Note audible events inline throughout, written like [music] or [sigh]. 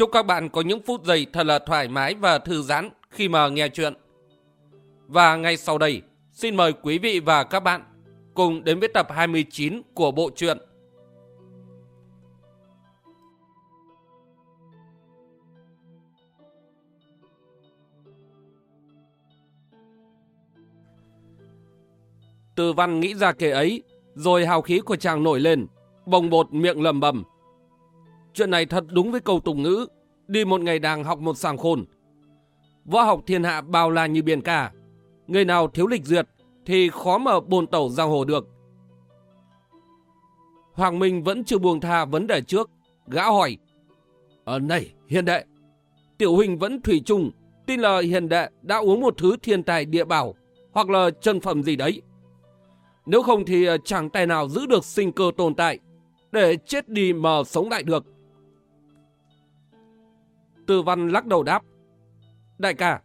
Chúc các bạn có những phút giây thật là thoải mái và thư giãn khi mà nghe chuyện. Và ngay sau đây, xin mời quý vị và các bạn cùng đến với tập 29 của bộ truyện. Từ văn nghĩ ra kể ấy, rồi hào khí của chàng nổi lên, bồng bột miệng lầm bầm. Chuyện này thật đúng với câu tục ngữ, đi một ngày đàng học một sàng khôn. Võ học thiên hạ bao la như biển cả, người nào thiếu lịch duyệt thì khó mà bồn tẩu giang hồ được. Hoàng Minh vẫn chưa buông tha vấn đề trước, gã hỏi. Ở này, hiền đệ, tiểu huynh vẫn thủy chung, tin là hiền đệ đã uống một thứ thiên tài địa bảo, hoặc là chân phẩm gì đấy. Nếu không thì ờ, chẳng tài nào giữ được sinh cơ tồn tại, để chết đi mà sống lại được. Tư văn lắc đầu đáp. Đại ca,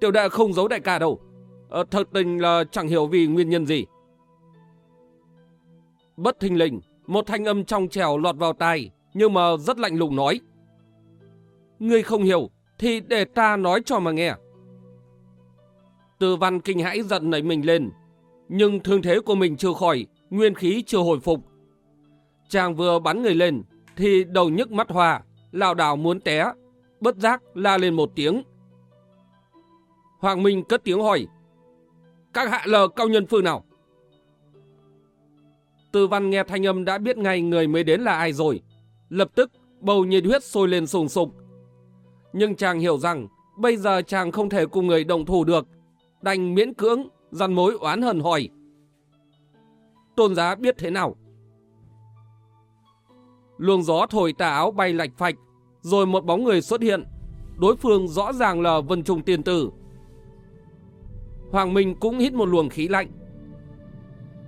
tiểu đệ không giấu đại ca đâu. Ờ, thật tình là chẳng hiểu vì nguyên nhân gì. Bất thình lình, một thanh âm trong trèo lọt vào tai, nhưng mà rất lạnh lùng nói. Ngươi không hiểu, thì để ta nói cho mà nghe. Tư văn kinh hãi giận nảy mình lên, nhưng thương thế của mình chưa khỏi, nguyên khí chưa hồi phục. Chàng vừa bắn người lên, thì đầu nhức mắt hoa, lảo đảo muốn té, bất giác la lên một tiếng. Hoàng Minh cất tiếng hỏi, các hạ lờ cao nhân phương nào? Tư văn nghe thanh âm đã biết ngay người mới đến là ai rồi. Lập tức bầu nhiệt huyết sôi lên sùng sục. Nhưng chàng hiểu rằng bây giờ chàng không thể cùng người đồng thủ được. Đành miễn cưỡng, dằn mối oán hờn hỏi. Tôn giá biết thế nào? Luồng gió thổi tà áo bay lạch phạch, rồi một bóng người xuất hiện. Đối phương rõ ràng là Vân Trung Tiên Tử. Hoàng Minh cũng hít một luồng khí lạnh.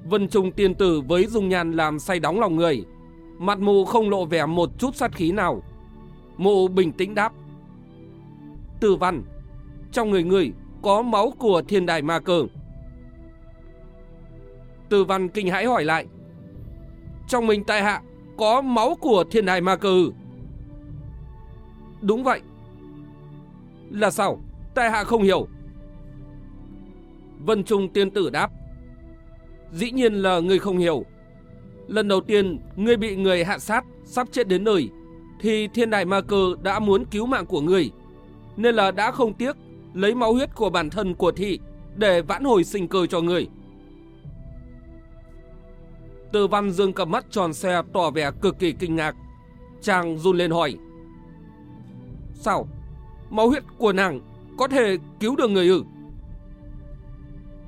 Vân Trung Tiên Tử với dung nhan làm say đóng lòng người. Mặt mù không lộ vẻ một chút sát khí nào. Mụ bình tĩnh đáp. Tử văn, trong người người có máu của thiên đài ma cờ. Tử văn kinh hãi hỏi lại. Trong mình tại hạ có máu của thiên đài ma cơ. Đúng vậy. Là sao? Tại hạ không hiểu. Vân Trung tiên tử đáp. Dĩ nhiên là người không hiểu. Lần đầu tiên ngươi bị người hạ sát, sắp chết đến nơi, thì thiên đại ma cơ đã muốn cứu mạng của ngươi. Nên là đã không tiếc lấy máu huyết của bản thân của thị để vãn hồi sinh cơ cho ngươi. Từ văn dương cầm mắt tròn xe tỏ vẻ cực kỳ kinh ngạc. Chàng run lên hỏi. Sao? Máu huyết của nàng có thể cứu được người ư?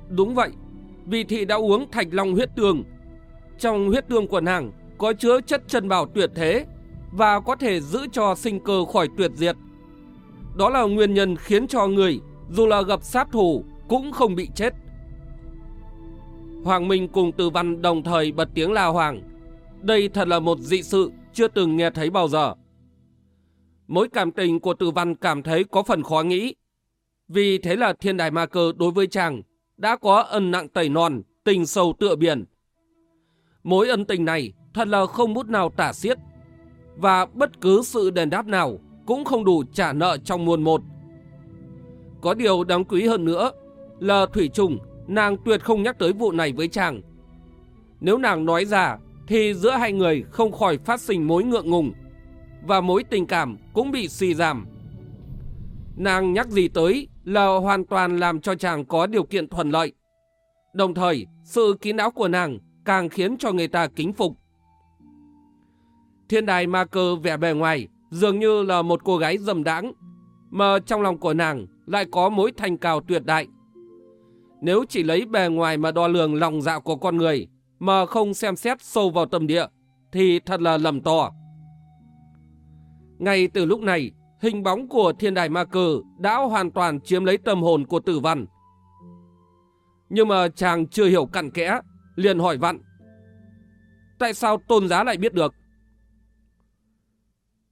Đúng vậy, vì thị đã uống thạch long huyết tương. Trong huyết tương của nàng có chứa chất chân bảo tuyệt thế và có thể giữ cho sinh cơ khỏi tuyệt diệt. Đó là nguyên nhân khiến cho người dù là gặp sát thủ cũng không bị chết. Hoàng Minh cùng Từ Văn đồng thời bật tiếng la hoàng. Đây thật là một dị sự chưa từng nghe thấy bao giờ. Mối cảm tình của Tử Văn cảm thấy có phần khó nghĩ. Vì thế là thiên đài ma cơ đối với chàng đã có ân nặng tẩy non, tình sâu tựa biển. Mối ân tình này thật là không bút nào tả xiết, và bất cứ sự đền đáp nào cũng không đủ trả nợ trong muôn một. Có điều đáng quý hơn nữa là Thủy Trùng, nàng tuyệt không nhắc tới vụ này với chàng. Nếu nàng nói ra, thì giữa hai người không khỏi phát sinh mối ngượng ngùng, và mối tình cảm cũng bị suy giảm. Nàng nhắc gì tới là hoàn toàn làm cho chàng có điều kiện thuận lợi. Đồng thời, sự kín đáo của nàng càng khiến cho người ta kính phục. Thiên đài ma cơ vẻ bề ngoài dường như là một cô gái dầm đãng, mà trong lòng của nàng lại có mối thành cao tuyệt đại. Nếu chỉ lấy bề ngoài mà đo lường lòng dạ của con người, mà không xem xét sâu vào tâm địa, thì thật là lầm to. Ngay từ lúc này, hình bóng của thiên đài ma cờ đã hoàn toàn chiếm lấy tâm hồn của tử văn. Nhưng mà chàng chưa hiểu cặn kẽ, liền hỏi vặn. Tại sao tôn giá lại biết được?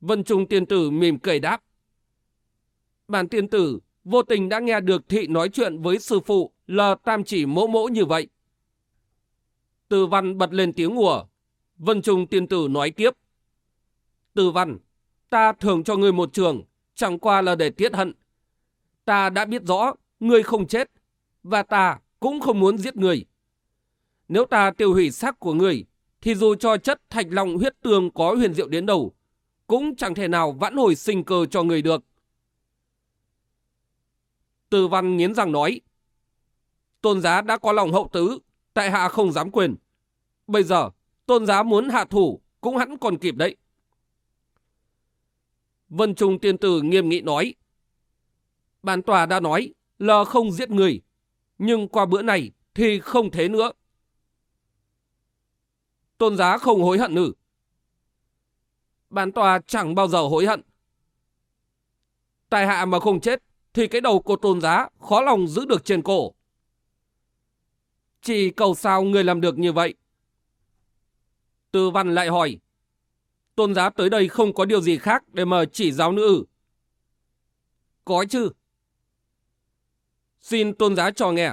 Vân Trung tiên tử mỉm cười đáp. Bản tiên tử vô tình đã nghe được thị nói chuyện với sư phụ là tam chỉ mỗ mỗ như vậy. Từ văn bật lên tiếng ngùa. Vân Trung tiên tử nói tiếp. Từ văn, ta thường cho ngươi một trường, chẳng qua là để tiết hận. Ta đã biết rõ, ngươi không chết, và ta cũng không muốn giết người. Nếu ta tiêu hủy xác của người, thì dù cho chất thạch long huyết tương có huyền diệu đến đầu, cũng chẳng thể nào vãn hồi sinh cơ cho người được. Từ văn nghiến răng nói, tôn giá đã có lòng hậu tứ, tại hạ không dám quyền. Bây giờ, tôn giá muốn hạ thủ, cũng hẳn còn kịp đấy. Vân Trung tiên tử nghiêm nghị nói, bản tòa đã nói là không giết người, nhưng qua bữa này thì không thế nữa. Tôn giá không hối hận ư? Bản tòa chẳng bao giờ hối hận. Tài hạ mà không chết, thì cái đầu của tôn giá khó lòng giữ được trên cổ. Chỉ cầu sao người làm được như vậy? Tư văn lại hỏi. Tôn giá tới đây không có điều gì khác để mà chỉ giáo nữ Có chứ. Xin tôn giá cho nghe.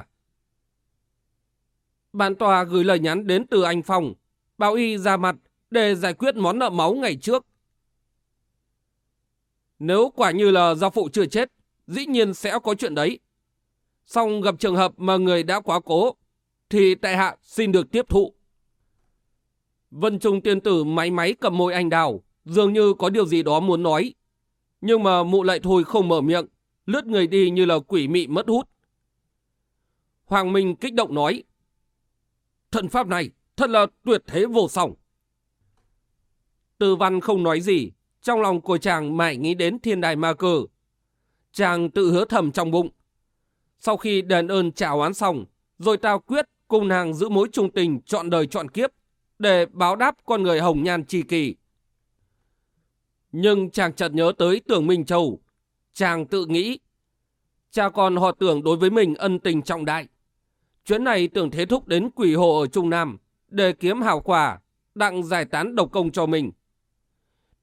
Bản tòa gửi lời nhắn đến từ anh Phong, bảo y ra mặt để giải quyết món nợ máu ngày trước. Nếu quả như là do phụ chưa chết, dĩ nhiên sẽ có chuyện đấy. Xong gặp trường hợp mà người đã quá cố, thì tại hạ xin được tiếp thụ. Vân Trung tiên tử máy máy cầm môi anh đào, dường như có điều gì đó muốn nói. Nhưng mà mụ lại thôi không mở miệng, lướt người đi như là quỷ mị mất hút. Hoàng Minh kích động nói, Thần pháp này thật là tuyệt thế vô song. Tư văn không nói gì, trong lòng của chàng mãi nghĩ đến thiên đài ma cờ. Chàng tự hứa thầm trong bụng. Sau khi đền ơn trả oán xong, rồi tao quyết cùng nàng giữ mối trung tình chọn đời chọn kiếp, để báo đáp con người hồng nhan trì kỳ. Nhưng chàng chợt nhớ tới tưởng Minh Châu. Chàng tự nghĩ, cha con họ tưởng đối với mình ân tình trọng đại. Chuyến này tưởng thế thúc đến quỷ hộ ở Trung Nam để kiếm hào quả, đặng giải tán độc công cho mình.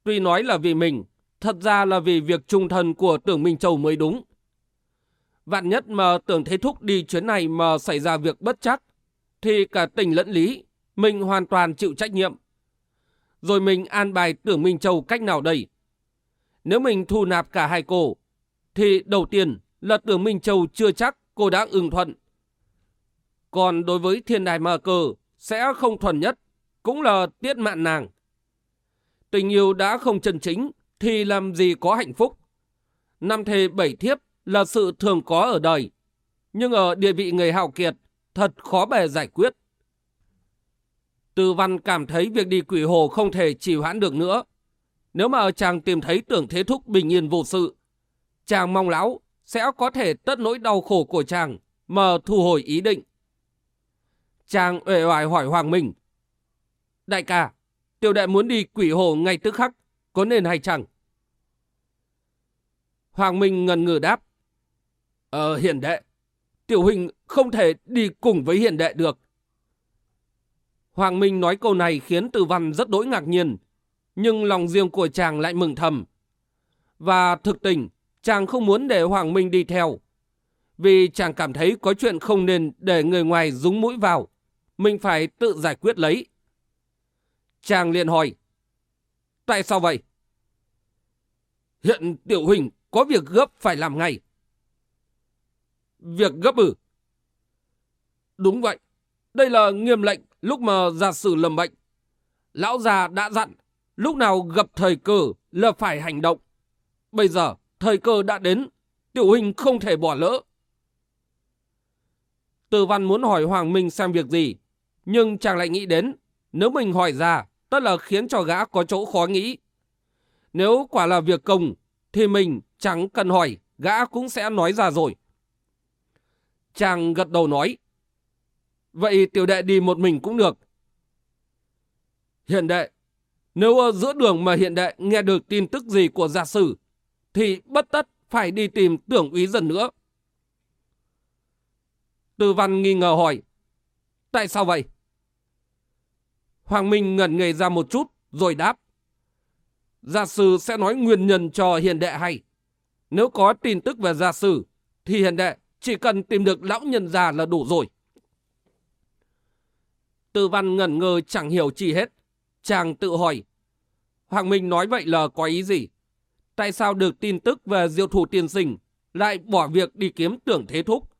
Tuy nói là vì mình, thật ra là vì việc trung thân của tưởng Minh Châu mới đúng. Vạn nhất mà tưởng thế thúc đi chuyến này mà xảy ra việc bất chắc, thì cả tình lẫn lý, mình hoàn toàn chịu trách nhiệm. Rồi mình an bài tưởng Minh Châu cách nào đây? Nếu mình thu nạp cả hai cô, thì đầu tiên là tưởng Minh Châu chưa chắc cô đã ưng thuận còn đối với thiên đài mờ cờ sẽ không thuần nhất, cũng là tiết mạn nàng. Tình yêu đã không chân chính thì làm gì có hạnh phúc. Năm thề bảy thiếp là sự thường có ở đời, nhưng ở địa vị người hào kiệt thật khó bề giải quyết. Từ văn cảm thấy việc đi quỷ hồ không thể trì hoãn được nữa. Nếu mà chàng tìm thấy tưởng thế thúc bình yên vô sự, chàng mong lão sẽ có thể tất nỗi đau khổ của chàng mà thu hồi ý định. Chàng uể oải hỏi Hoàng Minh. Đại ca, tiểu đệ muốn đi quỷ hồ ngay tức khắc, có nên hay chẳng? Hoàng Minh ngần ngừ đáp. Ờ, hiền đệ, tiểu huynh không thể đi cùng với hiền đệ được. Hoàng Minh nói câu này khiến Từ Văn rất đỗi ngạc nhiên, nhưng lòng riêng của chàng lại mừng thầm. Và thực tình, chàng không muốn để Hoàng Minh đi theo, vì chàng cảm thấy có chuyện không nên để người ngoài dúng mũi vào mình phải tự giải quyết lấy. Chàng liền hỏi, tại sao vậy? Hiện tiểu huỳnh có việc gấp phải làm ngay. Việc gấp ư? Đúng vậy, đây là nghiêm lệnh lúc mà giả sử lầm bệnh. Lão già đã dặn, lúc nào gặp thời cơ là phải hành động. Bây giờ, thời cơ đã đến, tiểu huynh không thể bỏ lỡ. Từ văn muốn hỏi Hoàng Minh xem việc gì, nhưng chàng lại nghĩ đến, nếu mình hỏi ra, tất là khiến cho gã có chỗ khó nghĩ. Nếu quả là việc công, thì mình chẳng cần hỏi, gã cũng sẽ nói ra rồi. Chàng gật đầu nói, vậy tiểu đệ đi một mình cũng được. Hiện đệ, nếu ở giữa đường mà hiện đệ nghe được tin tức gì của giả sử, thì bất tất phải đi tìm tưởng úy dần nữa. Tư văn nghi ngờ hỏi, tại sao vậy? Hoàng Minh ngẩn ngây ra một chút rồi đáp. Gia sư sẽ nói nguyên nhân cho hiền đệ hay. Nếu có tin tức về gia sư, thì hiền đệ chỉ cần tìm được lão nhân già là đủ rồi. Tư văn ngẩn ngơ chẳng hiểu chi hết. Chàng tự hỏi. Hoàng Minh nói vậy là có ý gì? Tại sao được tin tức về diệu thủ tiên sinh lại bỏ việc đi kiếm tưởng thế thúc?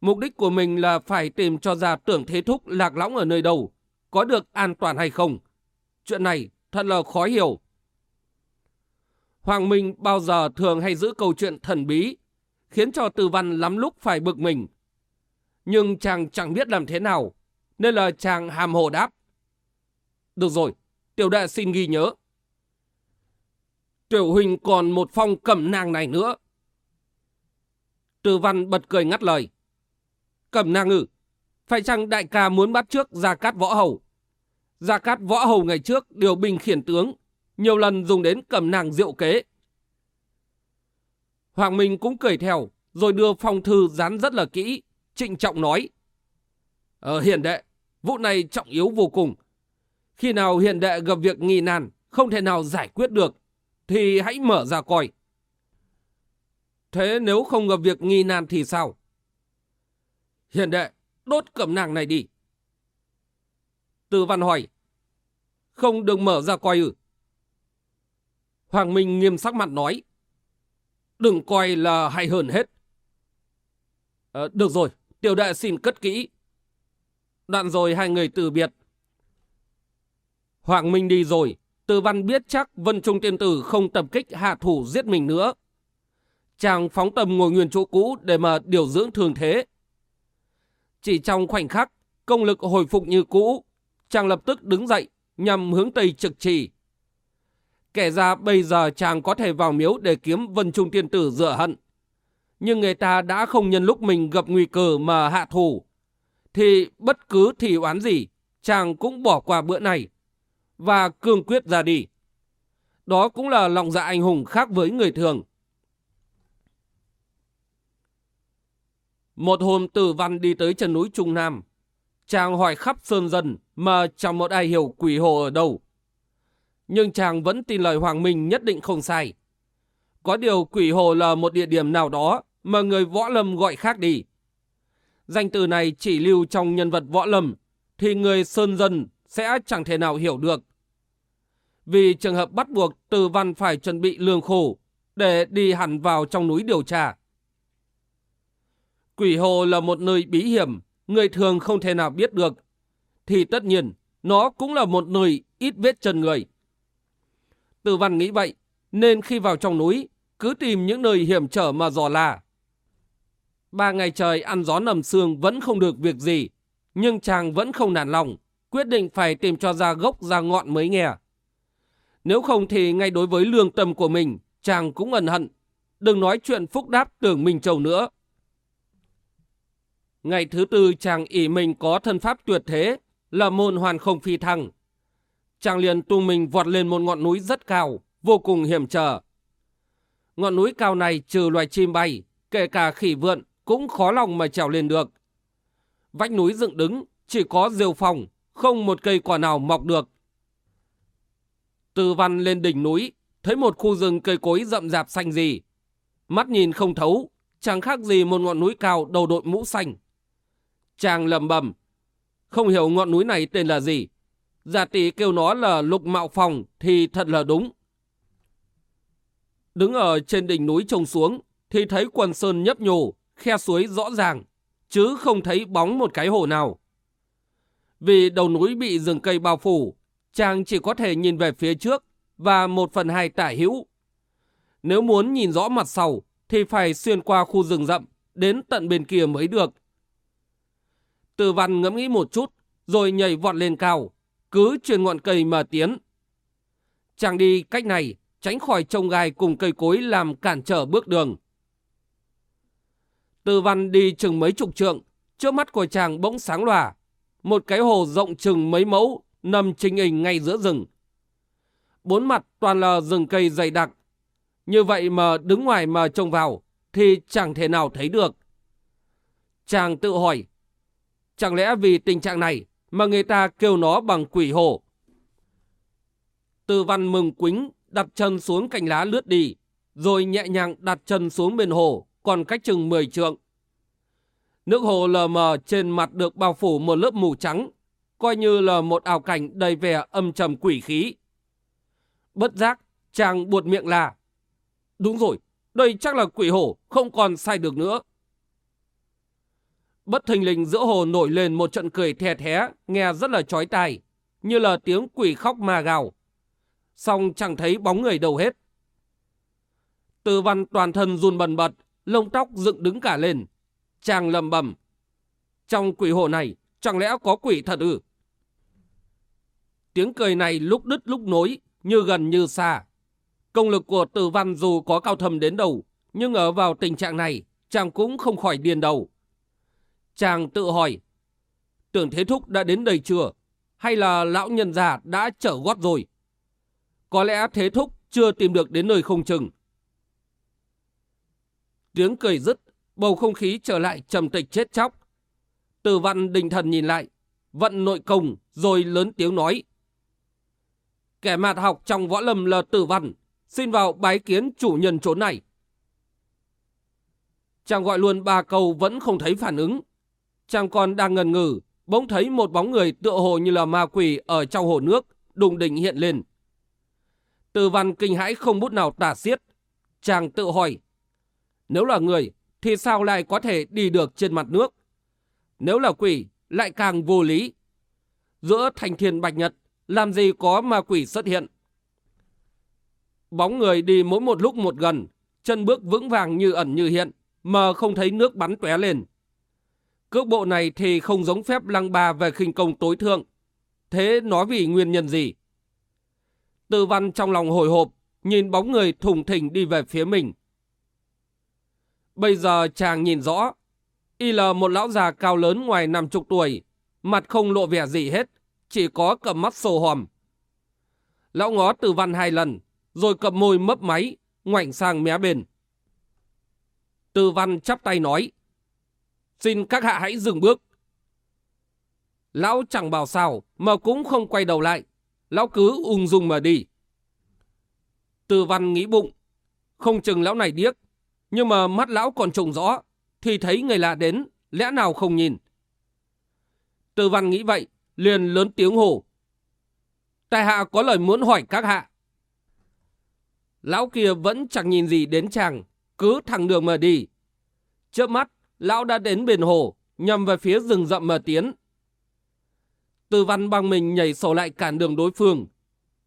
Mục đích của mình là phải tìm cho ra tưởng thế thúc lạc lõng ở nơi đâu, có được an toàn hay không. Chuyện này thật là khó hiểu. Hoàng Minh bao giờ thường hay giữ câu chuyện thần bí, khiến cho Từ Văn lắm lúc phải bực mình. Nhưng chàng chẳng biết làm thế nào, nên là chàng hàm hồ đáp. Được rồi, tiểu đệ xin ghi nhớ. Tiểu huynh còn một phong cẩm nàng này nữa. Từ Văn bật cười ngắt lời. Cẩm nàng ư, phải chăng đại ca muốn bắt trước Gia Cát Võ Hầu? Gia Cát Võ Hầu ngày trước điều binh khiển tướng, nhiều lần dùng đến cẩm nàng diệu kế. Hoàng Minh cũng cười theo, rồi đưa phong thư dán rất là kỹ, trịnh trọng nói. Ờ, hiền đệ, vụ này trọng yếu vô cùng. Khi nào hiền đệ gặp việc nghi nan, không thể nào giải quyết được, thì hãy mở ra coi. Thế nếu không gặp việc nghi nan thì sao? Hiền đệ, đốt cẩm nàng này đi. Từ văn hỏi. Không được mở ra coi ư. Hoàng Minh nghiêm sắc mặt nói. Đừng coi là hay hơn hết. À, được rồi, tiểu đệ xin cất kỹ. Đoạn rồi hai người từ biệt. Hoàng Minh đi rồi, Từ Văn biết chắc Vân Trung Tiên Tử không tập kích hạ thủ giết mình nữa. Chàng phóng tầm ngồi nguyên chỗ cũ để mà điều dưỡng thường thế. Chỉ trong khoảnh khắc, công lực hồi phục như cũ, chàng lập tức đứng dậy nhằm hướng Tây trực trì. Kể ra bây giờ chàng có thể vào miếu để kiếm Vân Trung Tiên Tử dựa hận. Nhưng người ta đã không nhân lúc mình gặp nguy cơ mà hạ thủ. Thì bất cứ thì oán gì, chàng cũng bỏ qua bữa này. Và cương quyết ra đi. Đó cũng là lòng dạ anh hùng khác với người thường. Một hôm tử văn đi tới chân núi Trung Nam. Chàng hỏi khắp sơn dân mà chẳng một ai hiểu quỷ hồ ở đâu. Nhưng chàng vẫn tin lời Hoàng Minh nhất định không sai. Có điều quỷ hồ là một địa điểm nào đó mà người võ lâm gọi khác đi. Danh từ này chỉ lưu trong nhân vật võ lâm thì người sơn dân sẽ chẳng thể nào hiểu được. Vì trường hợp bắt buộc từ văn phải chuẩn bị lương khổ để đi hẳn vào trong núi điều tra. Quỷ hồ là một nơi bí hiểm, người thường không thể nào biết được. Thì tất nhiên, nó cũng là một nơi ít vết chân người. Từ văn nghĩ vậy, nên khi vào trong núi, cứ tìm những nơi hiểm trở mà dò la. Ba ngày trời ăn gió nằm xương vẫn không được việc gì, nhưng chàng vẫn không nản lòng, quyết định phải tìm cho ra gốc ra ngọn mới nghe. Nếu không thì ngay đối với lương tâm của mình, chàng cũng ẩn hận. Đừng nói chuyện phúc đáp tưởng mình trầu nữa. Ngày thứ tư chàng ỷ mình có thân pháp tuyệt thế, là môn hoàn không phi thăng. Chàng liền tung mình vọt lên một ngọn núi rất cao, vô cùng hiểm trở. Ngọn núi cao này trừ loài chim bay, kể cả khỉ vượn cũng khó lòng mà trèo lên được. Vách núi dựng đứng, chỉ có rêu phòng, không một cây quả nào mọc được. Từ văn lên đỉnh núi, thấy một khu rừng cây cối rậm rạp xanh gì. Mắt nhìn không thấu, chẳng khác gì một ngọn núi cao đầu đội mũ xanh. Chàng lầm bầm, không hiểu ngọn núi này tên là gì. Giả tỷ kêu nó là lục mạo phòng thì thật là đúng. Đứng ở trên đỉnh núi trông xuống thì thấy quần sơn nhấp nhổ, khe suối rõ ràng, chứ không thấy bóng một cái hồ nào. Vì đầu núi bị rừng cây bao phủ, chàng chỉ có thể nhìn về phía trước và một phần hai tả hữu. Nếu muốn nhìn rõ mặt sau thì phải xuyên qua khu rừng rậm đến tận bên kia mới được. Từ văn ngẫm nghĩ một chút, rồi nhảy vọt lên cao, cứ truyền ngọn cây mà tiến. Chàng đi cách này, tránh khỏi trông gai cùng cây cối làm cản trở bước đường. Từ văn đi chừng mấy chục trượng, trước mắt của chàng bỗng sáng lòa. Một cái hồ rộng chừng mấy mẫu, nằm trình hình ngay giữa rừng. Bốn mặt toàn là rừng cây dày đặc. Như vậy mà đứng ngoài mà trông vào thì chẳng thể nào thấy được. Chàng tự hỏi, chẳng lẽ vì tình trạng này mà người ta kêu nó bằng quỷ hồ? Tư văn mừng quính đặt chân xuống cành lá lướt đi, rồi nhẹ nhàng đặt chân xuống bên hồ, còn cách chừng 10 trượng. Nước hồ lờ mờ trên mặt được bao phủ một lớp mù trắng, coi như là một ảo cảnh đầy vẻ âm trầm quỷ khí. Bất giác, chàng buột miệng là Đúng rồi, đây chắc là quỷ hổ, không còn sai được nữa. Bất thình lình giữa hồ nổi lên một trận cười thè thé, nghe rất là chói tai, như là tiếng quỷ khóc ma gào. Xong chẳng thấy bóng người đâu hết. Từ văn toàn thân run bần bật, lông tóc dựng đứng cả lên. Chàng lầm bầm. Trong quỷ hồ này, chẳng lẽ có quỷ thật ư? Tiếng cười này lúc đứt lúc nối, như gần như xa. Công lực của tử văn dù có cao thầm đến đâu, nhưng ở vào tình trạng này, chàng cũng không khỏi điên đầu. Chàng tự hỏi, tưởng thế thúc đã đến đây chưa? Hay là lão nhân già đã trở gót rồi? Có lẽ thế thúc chưa tìm được đến nơi không chừng. Tiếng cười dứt, bầu không khí trở lại trầm tịch chết chóc. Từ văn đình thần nhìn lại, vận nội công rồi lớn tiếng nói. Kẻ mạt học trong võ lâm là tử văn, xin vào bái kiến chủ nhân chỗ này. Chàng gọi luôn ba câu vẫn không thấy phản ứng. Chàng còn đang ngần ngừ, bỗng thấy một bóng người tựa hồ như là ma quỷ ở trong hồ nước, đùng đỉnh hiện lên. Từ văn kinh hãi không bút nào tả xiết. Chàng tự hỏi, nếu là người thì sao lại có thể đi được trên mặt nước? Nếu là quỷ lại càng vô lý. Giữa thành thiên bạch nhật làm gì có ma quỷ xuất hiện? Bóng người đi mỗi một lúc một gần, chân bước vững vàng như ẩn như hiện, mà không thấy nước bắn tóe lên. Cước bộ này thì không giống phép lăng ba về khinh công tối thượng. Thế nói vì nguyên nhân gì? Tư văn trong lòng hồi hộp, nhìn bóng người thùng thình đi về phía mình. Bây giờ chàng nhìn rõ, y là một lão già cao lớn ngoài năm chục tuổi, mặt không lộ vẻ gì hết, chỉ có cầm mắt sồ hòm. Lão ngó từ văn hai lần, rồi cầm môi mấp máy, ngoảnh sang mé bên. Từ văn chắp tay nói, xin các hạ hãy dừng bước. Lão chẳng bảo sao, mà cũng không quay đầu lại. Lão cứ ung dung mà đi. Từ văn nghĩ bụng, không chừng lão này điếc, nhưng mà mắt lão còn trông rõ, thì thấy người lạ đến, lẽ nào không nhìn. Tư văn nghĩ vậy, liền lớn tiếng hổ. Tài hạ có lời muốn hỏi các hạ. Lão kia vẫn chẳng nhìn gì đến chàng, cứ thẳng đường mà đi. Trước mắt, lão đã đến bên hồ, nhằm về phía rừng rậm mà tiến. Tư văn bằng mình nhảy sổ lại cản đường đối phương.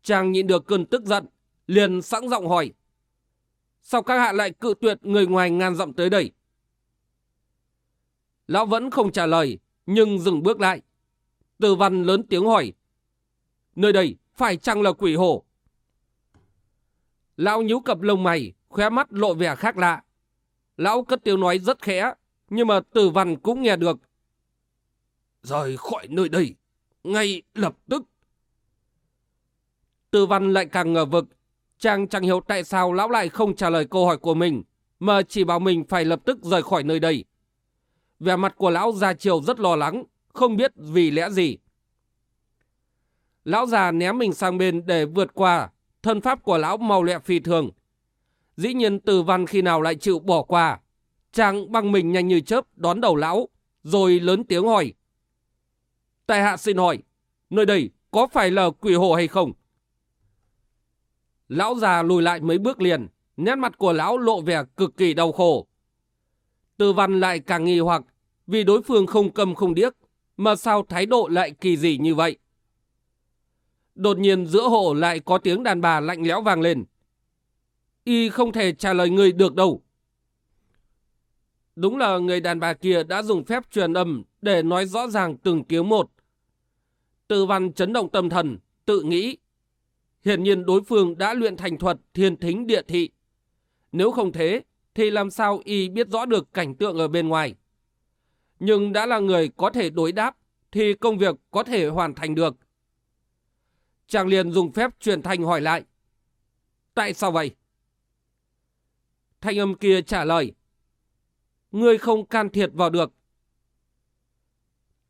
Chàng nhịn được cơn tức giận, liền sẵn giọng hỏi. Sao các hạ lại cự tuyệt người ngoài ngàn dặm tới đây? Lão vẫn không trả lời, nhưng dừng bước lại. Từ văn lớn tiếng hỏi. Nơi đây phải chăng là quỷ hồ? Lão nhíu cặp lông mày, khóe mắt lộ vẻ khác lạ. Lão cất tiếng nói rất khẽ, nhưng mà từ văn cũng nghe được. Rời khỏi nơi đây, ngay lập tức. Từ văn lại càng ngờ vực, chàng chẳng hiểu tại sao lão lại không trả lời câu hỏi của mình, mà chỉ bảo mình phải lập tức rời khỏi nơi đây. Vẻ mặt của lão già chiều rất lo lắng, không biết vì lẽ gì. Lão già ném mình sang bên để vượt qua, thân pháp của lão mau lẹ phi thường. Dĩ nhiên từ văn khi nào lại chịu bỏ qua. Chàng băng mình nhanh như chớp đón đầu lão, rồi lớn tiếng hỏi. Tại hạ xin hỏi, nơi đây có phải là quỷ hồ hay không? Lão già lùi lại mấy bước liền, nét mặt của lão lộ vẻ cực kỳ đau khổ. tư văn lại càng nghi hoặc, vì đối phương không cầm không điếc, mà sao thái độ lại kỳ dị như vậy? Đột nhiên giữa hộ lại có tiếng đàn bà lạnh lẽo vang lên. Y không thể trả lời người được đâu. Đúng là người đàn bà kia đã dùng phép truyền âm để nói rõ ràng từng tiếng một. Tư văn chấn động tâm thần, tự nghĩ. Hiển nhiên đối phương đã luyện thành thuật thiên thính địa thị. Nếu không thế, thì làm sao y biết rõ được cảnh tượng ở bên ngoài. Nhưng đã là người có thể đối đáp, thì công việc có thể hoàn thành được. Chàng liền dùng phép truyền thanh hỏi lại. Tại sao vậy? Thanh âm kia trả lời. Ngươi không can thiệp vào được.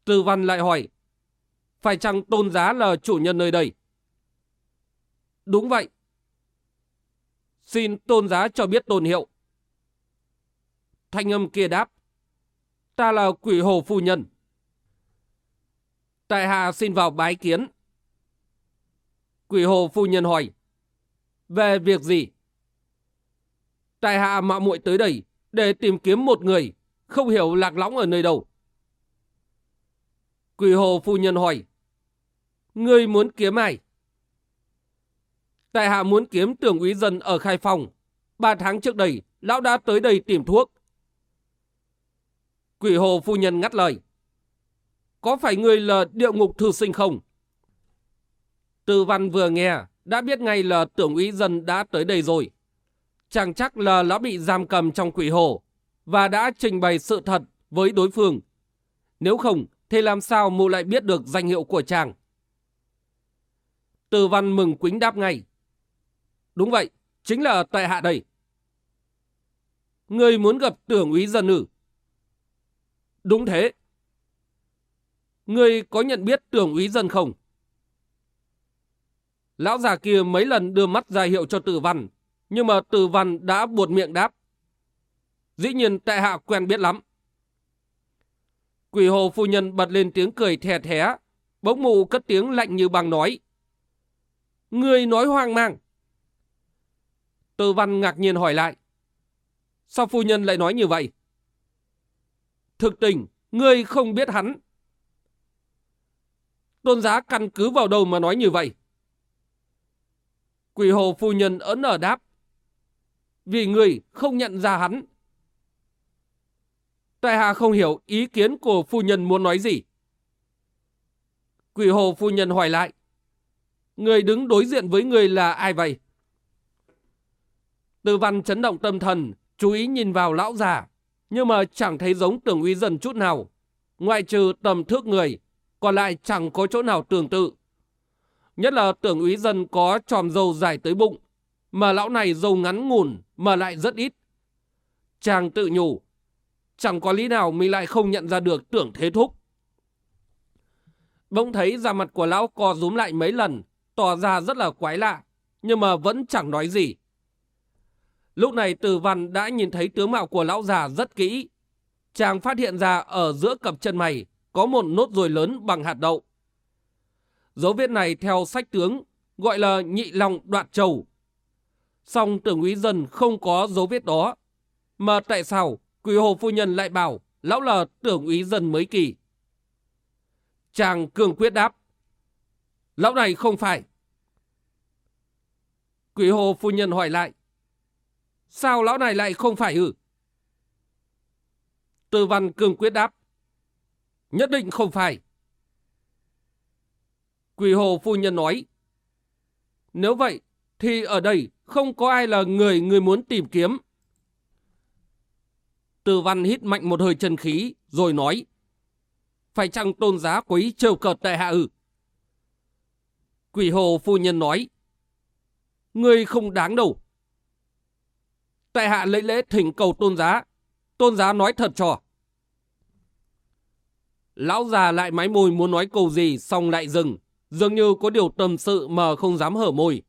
Từ văn lại hỏi. Phải chăng tôn giá là chủ nhân nơi đây? Đúng vậy. Xin tôn giá cho biết tôn hiệu. Thanh âm kia đáp. Ta là quỷ hồ phu nhân. Tại hạ xin vào bái kiến. Quỷ hồ phu nhân hỏi. Về việc gì? Tại hạ mạo muội tới đây để tìm kiếm một người, không hiểu lạc lõng ở nơi đâu. Quỷ hồ phu nhân hỏi. Ngươi muốn kiếm ai? Tại hạ muốn kiếm tưởng úy dân ở Khai Phòng. Ba tháng trước đây, lão đã tới đây tìm thuốc. Quỷ hồ phu nhân ngắt lời. Có phải ngươi là địa ngục thư sinh không? Tư văn vừa nghe, đã biết ngay là tưởng úy dân đã tới đây rồi. Chẳng chắc là lão bị giam cầm trong quỷ hồ và đã trình bày sự thật với đối phương. Nếu không, thì làm sao mụ lại biết được danh hiệu của chàng? Từ văn mừng quính đáp ngay. Đúng vậy, chính là tại hạ đây. Người muốn gặp tưởng úy dân ư? Đúng thế. Người có nhận biết tưởng úy dân không? Lão già kia mấy lần đưa mắt ra hiệu cho tử văn, nhưng mà tử văn đã buột miệng đáp. Dĩ nhiên tại hạ quen biết lắm. Quỷ hồ phu nhân bật lên tiếng cười thè thé, bỗng mụ cất tiếng lạnh như băng nói. Người nói hoang mang. Tư văn ngạc nhiên hỏi lại. Sao phu nhân lại nói như vậy? Thực tình, ngươi không biết hắn. Tôn giá căn cứ vào đâu mà nói như vậy? Quỷ hồ phu nhân ấn ở đáp. Vì người không nhận ra hắn. Tại hạ không hiểu ý kiến của phu nhân muốn nói gì. Quỷ hồ phu nhân hỏi lại. Người đứng đối diện với người là ai vậy? Tư văn chấn động tâm thần, chú ý nhìn vào lão già, nhưng mà chẳng thấy giống tưởng uy dân chút nào. Ngoại trừ tầm thước người, còn lại chẳng có chỗ nào tương tự. Nhất là tưởng úy dân có tròm dâu dài tới bụng, mà lão này dâu ngắn ngủn mà lại rất ít. Chàng tự nhủ, chẳng có lý nào mình lại không nhận ra được tưởng thế thúc. Bỗng thấy da mặt của lão co rúm lại mấy lần, tỏ ra rất là quái lạ, nhưng mà vẫn chẳng nói gì. Lúc này Từ Văn đã nhìn thấy tướng mạo của lão già rất kỹ. Chàng phát hiện ra ở giữa cặp chân mày có một nốt ruồi lớn bằng hạt đậu. Dấu vết này theo sách tướng, gọi là nhị long đoạn trầu. Song tưởng úy dân không có dấu vết đó. Mà tại sao quỷ hồ phu nhân lại bảo lão là tưởng úy dân mới kỳ? Chàng cường quyết đáp. Lão này không phải. Quỷ hồ phu nhân hỏi lại. Sao lão này lại không phải ư? Tư văn cường quyết đáp. Nhất định không phải. Quỷ hồ phu nhân nói. Nếu vậy, thì ở đây không có ai là người người muốn tìm kiếm. Từ văn hít mạnh một hơi chân khí, rồi nói. Phải chăng tôn giá quý trêu cợt tại hạ ư? Quỷ hồ phu nhân nói. Ngươi không đáng đâu. Tại hạ lễ lễ thỉnh cầu tôn giá. Tôn giá nói thật cho. Lão già lại máy môi muốn nói câu gì xong lại dừng. Dường như có điều tâm sự mà không dám hở môi.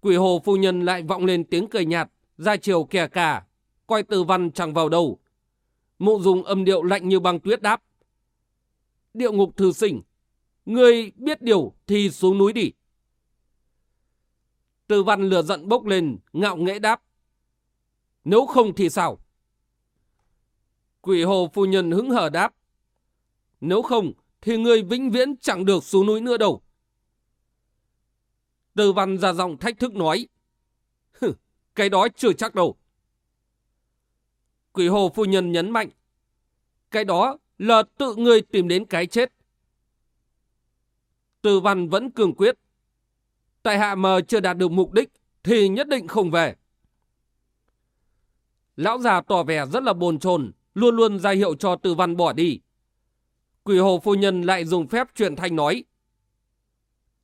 Quỷ hồ phu nhân lại vọng lên tiếng cười nhạt, ra chiều kè cả, coi từ văn chẳng vào đâu. Mụ dùng âm điệu lạnh như băng tuyết đáp. Điệu ngục thư sinh, người biết điều thì xuống núi đi. Từ văn lửa giận bốc lên, ngạo nghễ đáp. Nếu không thì sao? Quỷ hồ phu nhân hứng hở đáp. Nếu không, thì người vĩnh viễn chẳng được xuống núi nữa đâu. Từ văn ra giọng thách thức nói. [laughs] cái đó chưa chắc đâu. Quỷ hồ phu nhân nhấn mạnh. Cái đó là tự người tìm đến cái chết. Từ văn vẫn cường quyết. Tại hạ mà chưa đạt được mục đích thì nhất định không về. Lão già tỏ vẻ rất là bồn chồn, luôn luôn ra hiệu cho từ văn bỏ đi. Quỷ hồ phu nhân lại dùng phép truyền thanh nói.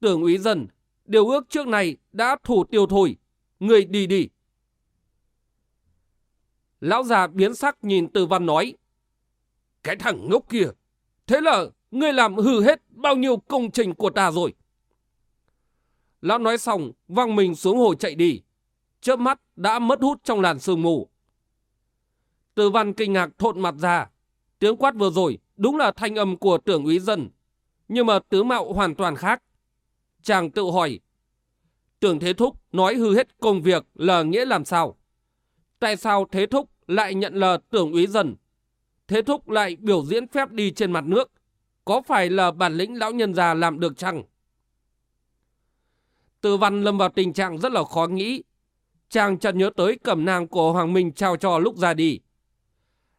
Tưởng úy dân, điều ước trước này đã thủ tiêu thôi, người đi đi. Lão già biến sắc nhìn Từ Văn nói. Cái thằng ngốc kia, thế là ngươi làm hư hết bao nhiêu công trình của ta rồi. Lão nói xong, văng mình xuống hồ chạy đi. Chớp mắt đã mất hút trong làn sương mù. Từ văn kinh ngạc thộn mặt ra. Tiếng quát vừa rồi đúng là thanh âm của tưởng úy dân. Nhưng mà tứ mạo hoàn toàn khác. Chàng tự hỏi. Tưởng Thế Thúc nói hư hết công việc là nghĩa làm sao? Tại sao Thế Thúc lại nhận là tưởng úy dân? Thế Thúc lại biểu diễn phép đi trên mặt nước. Có phải là bản lĩnh lão nhân già làm được chăng? Từ văn lâm vào tình trạng rất là khó nghĩ. Chàng chợt nhớ tới cẩm nang của Hoàng Minh trao cho lúc ra đi.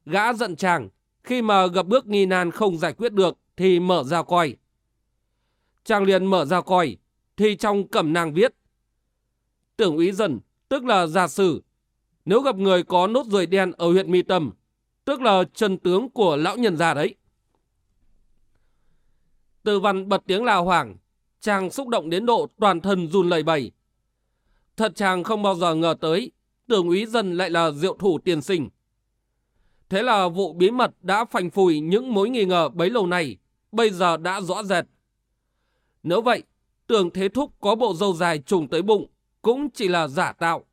Gã giận chàng, khi mà gặp bước nghi nan không giải quyết được thì mở ra coi. Chàng liền mở ra coi, thì trong cẩm nang viết. Tưởng úy dần, tức là giả sử. Nếu gặp người có nốt ruồi đen ở huyện Mi Tâm, tức là chân tướng của lão nhân già đấy. Từ văn bật tiếng la hoảng, chàng xúc động đến độ toàn thân run lẩy bẩy. Thật chàng không bao giờ ngờ tới, tưởng úy dân lại là diệu thủ tiền sinh. Thế là vụ bí mật đã phành phùi những mối nghi ngờ bấy lâu này bây giờ đã rõ rệt. Nếu vậy, tưởng thế thúc có bộ dâu dài trùng tới bụng, cũng chỉ là giả tạo.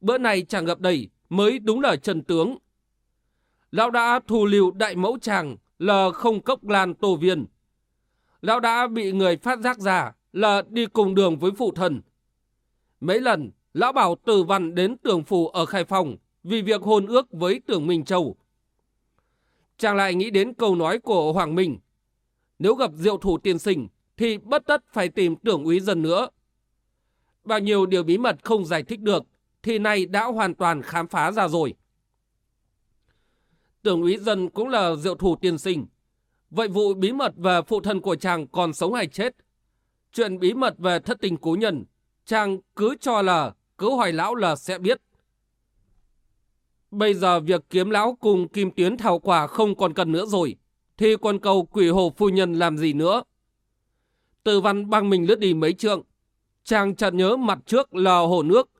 Bữa này chàng gặp đầy mới đúng là trần tướng. Lão đã thù liều đại mẫu chàng là không cốc lan tổ viên. Lão đã bị người phát giác ra là đi cùng đường với phụ thần. Mấy lần, lão bảo tử văn đến tường phủ ở Khai Phòng vì việc hôn ước với tưởng Minh Châu. Chàng lại nghĩ đến câu nói của Hoàng Minh. Nếu gặp diệu thủ tiên sinh thì bất tất phải tìm tưởng úy dân nữa. Bao nhiêu điều bí mật không giải thích được thì nay đã hoàn toàn khám phá ra rồi. Tưởng úy dân cũng là diệu thủ tiên sinh. Vậy vụ bí mật về phụ thân của chàng còn sống hay chết? Chuyện bí mật về thất tình cố nhân, chàng cứ cho là, cứ hỏi lão là sẽ biết. Bây giờ việc kiếm lão cùng kim tuyến thảo quả không còn cần nữa rồi, thì quân cầu quỷ hồ phu nhân làm gì nữa? Từ văn băng mình lướt đi mấy trượng, chàng chợt nhớ mặt trước là hồ nước,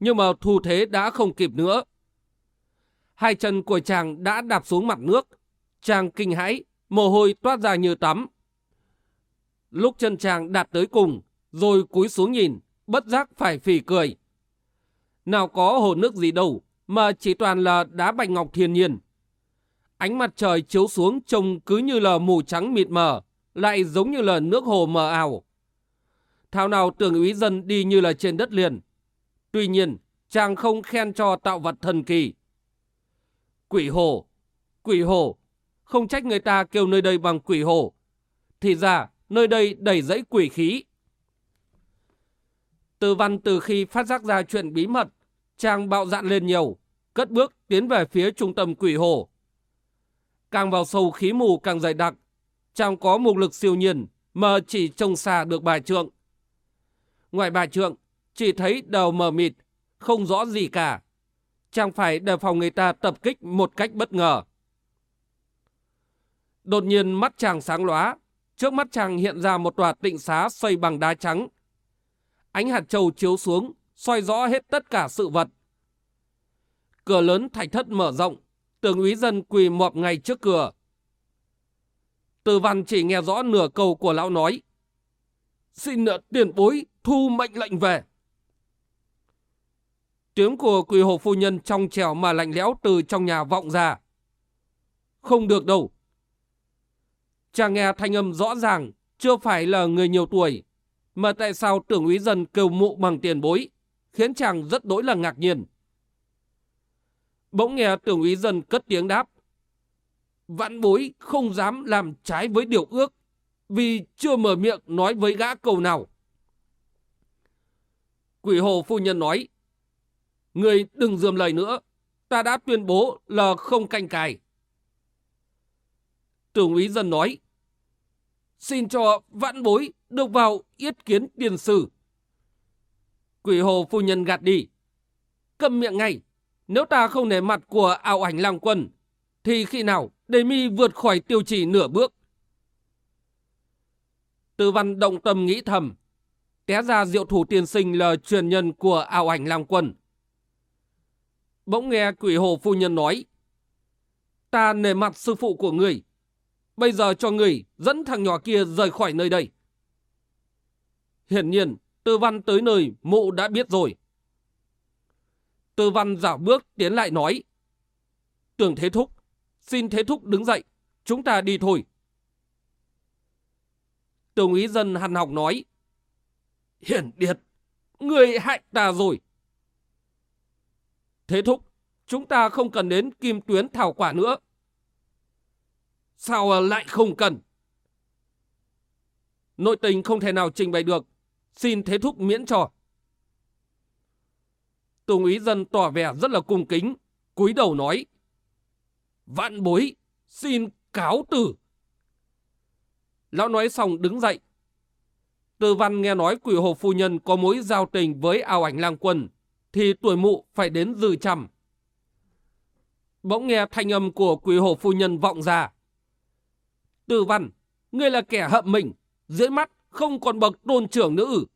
nhưng mà thu thế đã không kịp nữa. Hai chân của chàng đã đạp xuống mặt nước, chàng kinh hãi, mồ hôi toát ra như tắm. Lúc chân chàng đạt tới cùng, rồi cúi xuống nhìn, bất giác phải phì cười. Nào có hồ nước gì đâu, mà chỉ toàn là đá bạch ngọc thiên nhiên. Ánh mặt trời chiếu xuống trông cứ như là mù trắng mịt mờ, lại giống như là nước hồ mờ ảo. Thảo nào tưởng úy dân đi như là trên đất liền. Tuy nhiên, chàng không khen cho tạo vật thần kỳ. Quỷ hồ, quỷ hồ, không trách người ta kêu nơi đây bằng quỷ hồ. Thì ra, nơi đây đầy dẫy quỷ khí. Từ văn từ khi phát giác ra chuyện bí mật, chàng bạo dạn lên nhiều, cất bước tiến về phía trung tâm quỷ hồ. Càng vào sâu khí mù càng dày đặc, chàng có mục lực siêu nhiên mà chỉ trông xa được bài trượng. Ngoài bài trượng, chỉ thấy đầu mờ mịt, không rõ gì cả. Chàng phải đề phòng người ta tập kích một cách bất ngờ. Đột nhiên mắt chàng sáng lóa, trước mắt chàng hiện ra một tòa tịnh xá xây bằng đá trắng. Ánh hạt châu chiếu xuống, soi rõ hết tất cả sự vật. Cửa lớn thạch thất mở rộng, tường úy dân quỳ mọp ngay trước cửa. Từ văn chỉ nghe rõ nửa câu của lão nói. Xin nợ tiền bối thu mệnh lệnh về. Tiếng của quỳ hồ phu nhân trong trèo mà lạnh lẽo từ trong nhà vọng ra. Không được đâu. Chàng nghe thanh âm rõ ràng, chưa phải là người nhiều tuổi, mà tại sao tưởng úy dân kêu mụ bằng tiền bối, khiến chàng rất đối là ngạc nhiên. Bỗng nghe tưởng úy dân cất tiếng đáp. Vãn bối không dám làm trái với điều ước, vì chưa mở miệng nói với gã cầu nào. Quỷ hồ phu nhân nói, Người đừng dườm lời nữa, ta đã tuyên bố là không canh cài. Tưởng úy dân nói, xin cho vãn bối được vào yết kiến tiền sử. Quỷ hồ phu nhân gạt đi. Cầm miệng ngay. Nếu ta không nể mặt của ảo ảnh lang quân, thì khi nào đề mi vượt khỏi tiêu chỉ nửa bước? Tư văn động tâm nghĩ thầm. Té ra diệu thủ tiên sinh là truyền nhân của ảo ảnh lang quân. Bỗng nghe quỷ hồ phu nhân nói. Ta nề mặt sư phụ của người. Bây giờ cho người dẫn thằng nhỏ kia rời khỏi nơi đây. Hiển nhiên, tư văn tới nơi mụ đã biết rồi. Tư văn dạo bước tiến lại nói. Tưởng Thế Thúc, xin Thế Thúc đứng dậy, chúng ta đi thôi. Tưởng úy dân hằn học nói. Hiển điệt, người hại ta rồi. Thế Thúc, chúng ta không cần đến kim tuyến thảo quả nữa. Sao lại không cần? Nội tình không thể nào trình bày được, xin Thế Thúc miễn trò. Tùng úy dân tỏ vẻ rất là cung kính, cúi đầu nói. Vạn bối, xin cáo tử. Lão nói xong đứng dậy. Từ văn nghe nói quỷ hồ phu nhân có mối giao tình với ao ảnh lang quân, thì tuổi mụ phải đến dư trăm. Bỗng nghe thanh âm của quỷ hồ phu nhân vọng ra. Từ văn, ngươi là kẻ hậm mình, dưới mắt không còn bậc tôn trưởng nữ.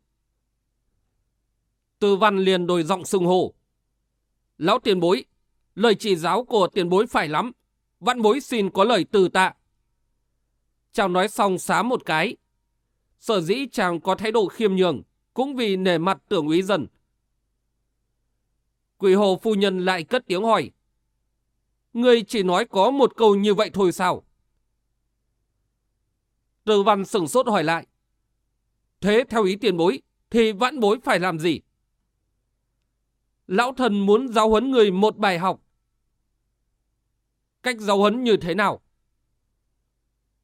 Từ văn liền đổi giọng sưng hô. Lão tiền bối, lời chỉ giáo của tiền bối phải lắm. Văn bối xin có lời từ tạ. Chàng nói xong xá một cái. Sở dĩ chàng có thái độ khiêm nhường, cũng vì nể mặt tưởng úy dần. Quỷ hồ phu nhân lại cất tiếng hỏi. Ngươi chỉ nói có một câu như vậy thôi sao? Từ văn sửng sốt hỏi lại. Thế theo ý tiền bối, thì vãn bối phải làm gì? Lão thần muốn giáo huấn người một bài học. Cách giáo huấn như thế nào?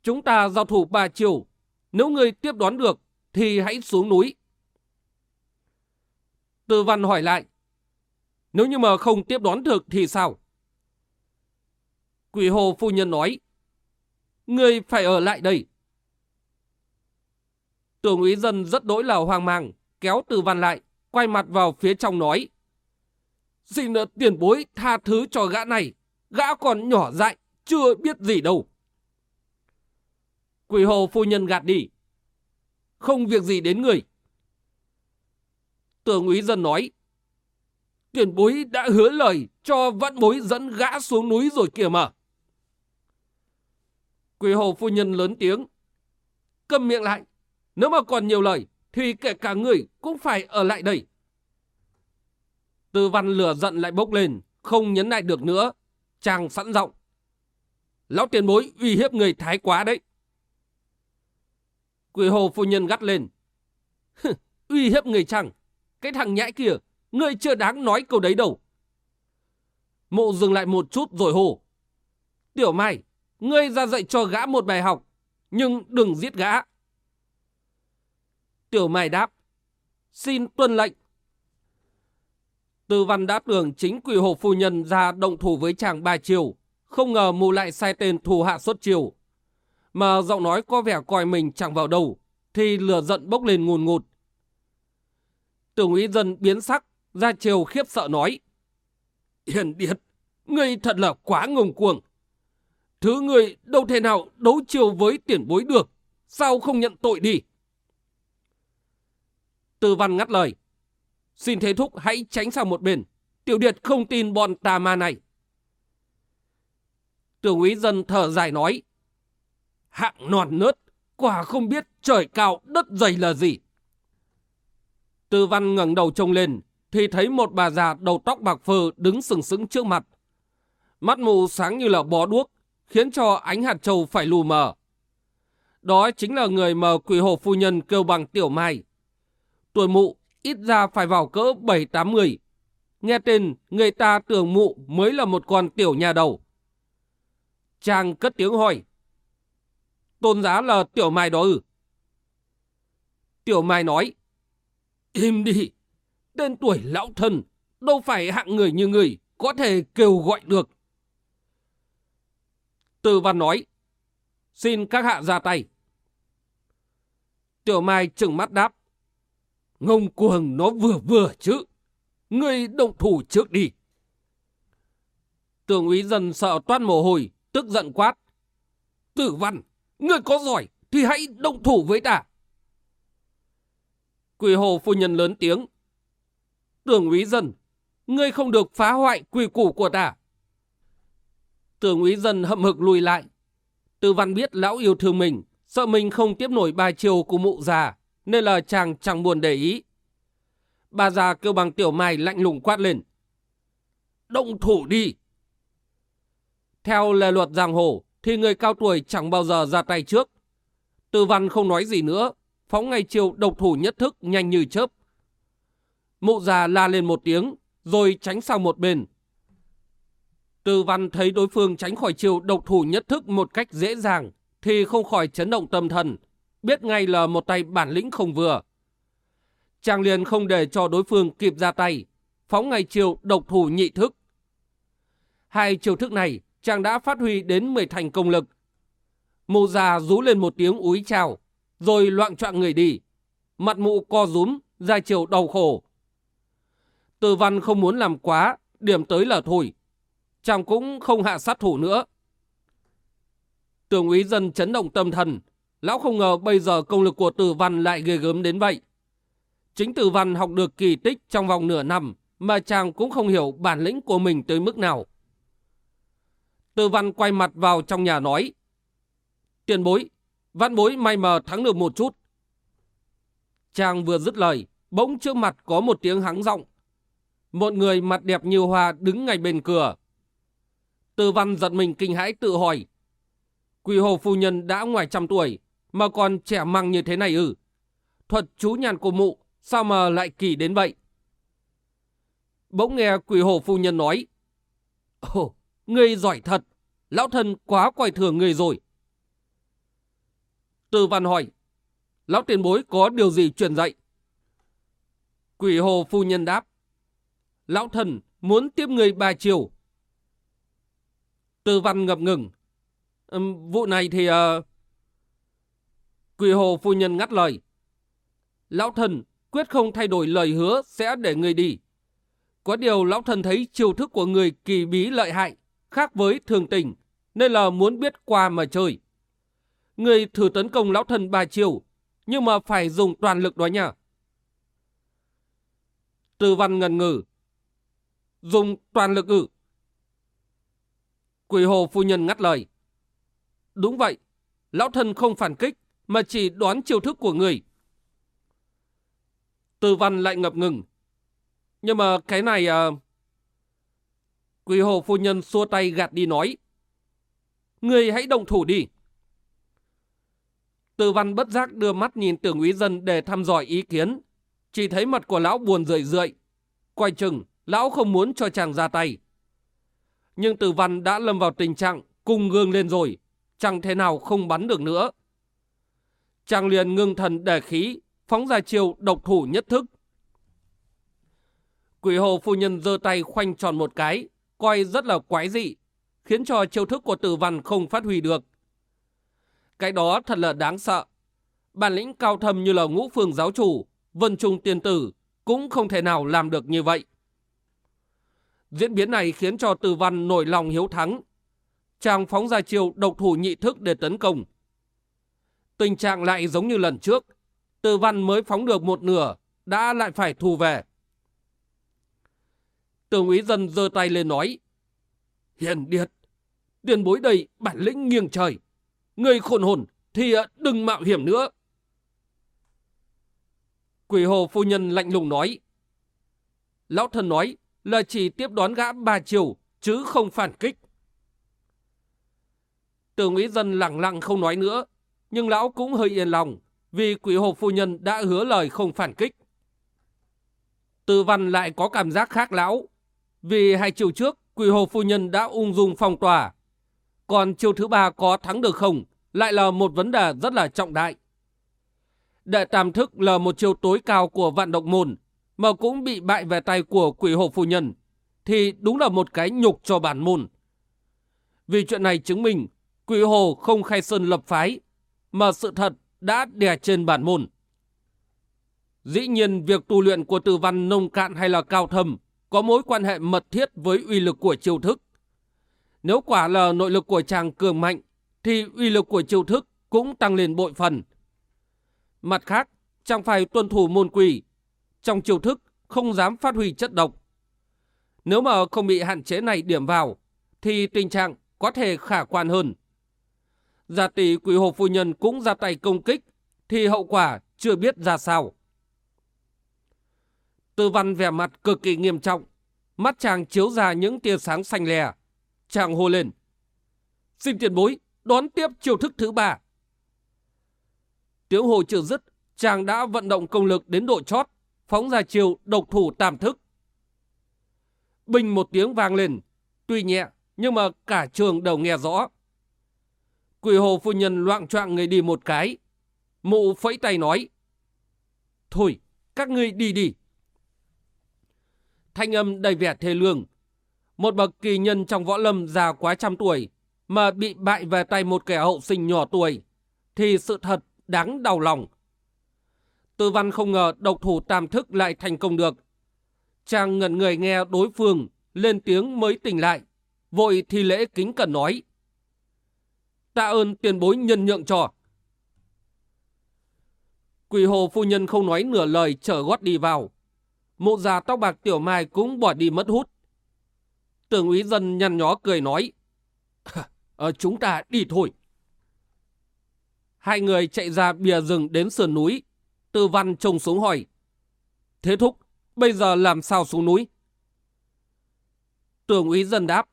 Chúng ta giao thủ ba chiều. Nếu người tiếp đoán được, thì hãy xuống núi. Từ văn hỏi lại. Nếu như mà không tiếp đoán được thì sao? Quỷ hồ phu nhân nói. Người phải ở lại đây. Tưởng úy dân rất đỗi là hoang mang, kéo từ văn lại, quay mặt vào phía trong nói. Xin ờ, tiền bối tha thứ cho gã này, gã còn nhỏ dại, chưa biết gì đâu. Quỷ hồ phu nhân gạt đi. Không việc gì đến người. Tưởng úy dân nói. Tiền bối đã hứa lời cho vãn bối dẫn gã xuống núi rồi kìa mà. Quỷ hồ phu nhân lớn tiếng. Câm miệng lại. Nếu mà còn nhiều lời, thì kể cả người cũng phải ở lại đây. Tư văn lửa giận lại bốc lên, không nhấn lại được nữa. Chàng sẵn giọng. Lão tiền bối uy hiếp người thái quá đấy. Quỷ hồ phu nhân gắt lên. uy hiếp người chàng. Cái thằng nhãi kia, người chưa đáng nói câu đấy đâu. Mộ dừng lại một chút rồi hồ. Tiểu Mai, ngươi ra dạy cho gã một bài học, nhưng đừng giết gã. Tiểu Mai đáp. Xin tuân lệnh. Tư văn đã tưởng chính quỷ hồ phu nhân ra động thủ với chàng ba chiều. Không ngờ mù lại sai tên thù hạ xuất chiều. Mà giọng nói có vẻ coi mình chẳng vào đầu, Thì lửa giận bốc lên ngùn ngụt. Tưởng úy dân biến sắc. Ra chiều khiếp sợ nói. Hiền điệt. Ngươi thật là quá ngông cuồng. Thứ ngươi đâu thể nào đấu chiều với tiền bối được. Sao không nhận tội đi? Tư văn ngắt lời. Xin thế thúc hãy tránh sang một bên. Tiểu điệt không tin bọn tà ma này. Tưởng úy dân thở dài nói. Hạng nọt nớt, quả không biết trời cao đất dày là gì. Tư văn ngẩng đầu trông lên, thì thấy một bà già đầu tóc bạc phơ đứng sừng sững trước mặt. Mắt mù sáng như là bó đuốc, khiến cho ánh hạt châu phải lù mờ. Đó chính là người mà quỷ hồ phu nhân kêu bằng tiểu mai. Tuổi mụ ít ra phải vào cỡ 7-80. Nghe tên, người ta tưởng mụ mới là một con tiểu nhà đầu. Chàng cất tiếng hỏi. Tôn giá là tiểu mai đó ư? Tiểu mai nói. Im đi, tên tuổi lão thần đâu phải hạng người như người, có thể kêu gọi được. Từ văn nói. Xin các hạ ra tay. Tiểu mai trừng mắt đáp. Ngông cuồng nó vừa vừa chứ. Ngươi động thủ trước đi. Tường úy dần sợ toát mồ hôi, tức giận quát. Tử văn, ngươi có giỏi thì hãy động thủ với ta. quỳ hồ phu nhân lớn tiếng. Tường úy dân, ngươi không được phá hoại quy củ của ta. Tưởng úy dân hậm hực lùi lại. Tư văn biết lão yêu thương mình, sợ mình không tiếp nổi bài chiều của mụ già, nên là chàng chẳng buồn để ý. Bà già kêu bằng tiểu mai lạnh lùng quát lên. Động thủ đi! Theo lề luật giang hồ, thì người cao tuổi chẳng bao giờ ra tay trước. Tư văn không nói gì nữa, phóng ngay chiều độc thủ nhất thức nhanh như chớp. Mụ già la lên một tiếng, rồi tránh sang một bên. Tư văn thấy đối phương tránh khỏi chiều độc thủ nhất thức một cách dễ dàng, thì không khỏi chấn động tâm thần, biết ngay là một tay bản lĩnh không vừa. Chàng liền không để cho đối phương kịp ra tay, phóng ngay chiều độc thủ nhị thức. Hai chiều thức này chàng đã phát huy đến 10 thành công lực. Mụ già rú lên một tiếng úi chào, rồi loạn trọng người đi. Mặt mụ co rúm, ra chiều đau khổ. Từ văn không muốn làm quá, điểm tới là thôi. Chàng cũng không hạ sát thủ nữa. Tường úy dân chấn động tâm thần. Lão không ngờ bây giờ công lực của tử văn lại ghê gớm đến vậy. Chính tử văn học được kỳ tích trong vòng nửa năm mà chàng cũng không hiểu bản lĩnh của mình tới mức nào. Tử văn quay mặt vào trong nhà nói. Tiền bối, văn bối may mờ thắng được một chút. Chàng vừa dứt lời, bỗng trước mặt có một tiếng hắng giọng. Một người mặt đẹp như hoa đứng ngay bên cửa. Tư văn giật mình kinh hãi tự hỏi. Quỳ hồ phu nhân đã ngoài trăm tuổi, mà còn trẻ măng như thế này ư. Thuật chú nhàn của mụ, sao mà lại kỳ đến vậy? Bỗng nghe quỷ hồ phu nhân nói. Ồ, ngươi giỏi thật, lão thân quá coi thường người rồi. Tư văn hỏi, lão tiền bối có điều gì truyền dạy? Quỷ hồ phu nhân đáp, lão thần muốn tiếp người ba chiều. Tư văn ngập ngừng, um, vụ này thì... Uh... Quỷ hồ phu nhân ngắt lời, lão thần quyết không thay đổi lời hứa sẽ để người đi. Có điều lão thần thấy chiêu thức của người kỳ bí lợi hại, khác với thường tình, nên là muốn biết qua mà chơi. Người thử tấn công lão thần ba chiều, nhưng mà phải dùng toàn lực đó nha. Tư văn ngần ngừ. Dùng toàn lực ử. Quỷ hồ phu nhân ngắt lời. Đúng vậy, lão thần không phản kích, mà chỉ đoán chiêu thức của người. Tư văn lại ngập ngừng. Nhưng mà cái này... À... Quỷ hồ phu nhân xua tay gạt đi nói. Người hãy động thủ đi. Tư văn bất giác đưa mắt nhìn tưởng úy dân để thăm dò ý kiến. Chỉ thấy mặt của lão buồn rười rượi. Quay chừng, lão không muốn cho chàng ra tay. Nhưng tử văn đã lâm vào tình trạng cung gương lên rồi. Chẳng thể nào không bắn được nữa. Chàng liền ngưng thần để khí, phóng ra chiều độc thủ nhất thức. Quỷ hồ phu nhân giơ tay khoanh tròn một cái, coi rất là quái dị, khiến cho chiêu thức của tử văn không phát huy được. Cái đó thật là đáng sợ. Bản lĩnh cao thâm như là ngũ phương giáo chủ, vân trung tiên tử, cũng không thể nào làm được như vậy. Diễn biến này khiến cho tử Văn nổi lòng hiếu thắng. Chàng phóng ra chiều độc thủ nhị thức để tấn công. Tình trạng lại giống như lần trước. Từ Văn mới phóng được một nửa, đã lại phải thu về. Tường úy dân giơ tay lên nói. Hiền điệt, tiền bối đây bản lĩnh nghiêng trời. Người khôn hồn thì đừng mạo hiểm nữa. Quỷ hồ phu nhân lạnh lùng nói. Lão thần nói là chỉ tiếp đón gã ba chiều, chứ không phản kích. Tường úy dân lặng lặng không nói nữa, nhưng lão cũng hơi yên lòng, vì quỷ hồ phu nhân đã hứa lời không phản kích. Tư văn lại có cảm giác khác lão, vì hai chiều trước quỷ hồ phu nhân đã ung dung phong tỏa. Còn chiều thứ ba có thắng được không, lại là một vấn đề rất là trọng đại. Đệ tam thức là một chiều tối cao của vạn động môn, mà cũng bị bại về tay của quỷ hồ phu nhân, thì đúng là một cái nhục cho bản môn. Vì chuyện này chứng minh quỷ hồ không khai sơn lập phái, mà sự thật đã đè trên bản môn. Dĩ nhiên việc tu luyện của tử văn nông cạn hay là cao thâm có mối quan hệ mật thiết với uy lực của chiêu thức. Nếu quả là nội lực của chàng cường mạnh, thì uy lực của chiêu thức cũng tăng lên bội phần. Mặt khác, chàng phải tuân thủ môn quỷ, trong chiêu thức không dám phát huy chất độc. Nếu mà không bị hạn chế này điểm vào, thì tình trạng có thể khả quan hơn. Gia tỷ quỷ hồ phu nhân cũng ra tay công kích, thì hậu quả chưa biết ra sao. Tư văn vẻ mặt cực kỳ nghiêm trọng, mắt chàng chiếu ra những tia sáng xanh lè. Chàng hô lên. Xin tiền bối, đón tiếp chiêu thức thứ ba. Tiếng hồ chưa dứt, chàng đã vận động công lực đến độ chót, phóng ra chiêu độc thủ tam thức. Bình một tiếng vang lên, tuy nhẹ, nhưng mà cả trường đều nghe rõ. Quỷ hồ phu nhân loạn choạng người đi một cái. Mụ phẫy tay nói. Thôi, các ngươi đi đi. Thanh âm đầy vẻ thê lương. Một bậc kỳ nhân trong võ lâm già quá trăm tuổi mà bị bại về tay một kẻ hậu sinh nhỏ tuổi thì sự thật đáng đau lòng. Tư văn không ngờ độc thủ tam thức lại thành công được. Chàng ngẩn người nghe đối phương lên tiếng mới tỉnh lại, vội thi lễ kính cẩn nói. Tạ ơn tiền bối nhân nhượng cho. Quỷ hồ phu nhân không nói nửa lời trở gót đi vào. Mụ già tóc bạc tiểu mai cũng bỏ đi mất hút. Tưởng úy dân nhăn nhó cười nói. [laughs] Ờ, chúng ta đi thôi. Hai người chạy ra bìa rừng đến sườn núi. Tư văn trông xuống hỏi. Thế thúc, bây giờ làm sao xuống núi? Tưởng úy dân đáp.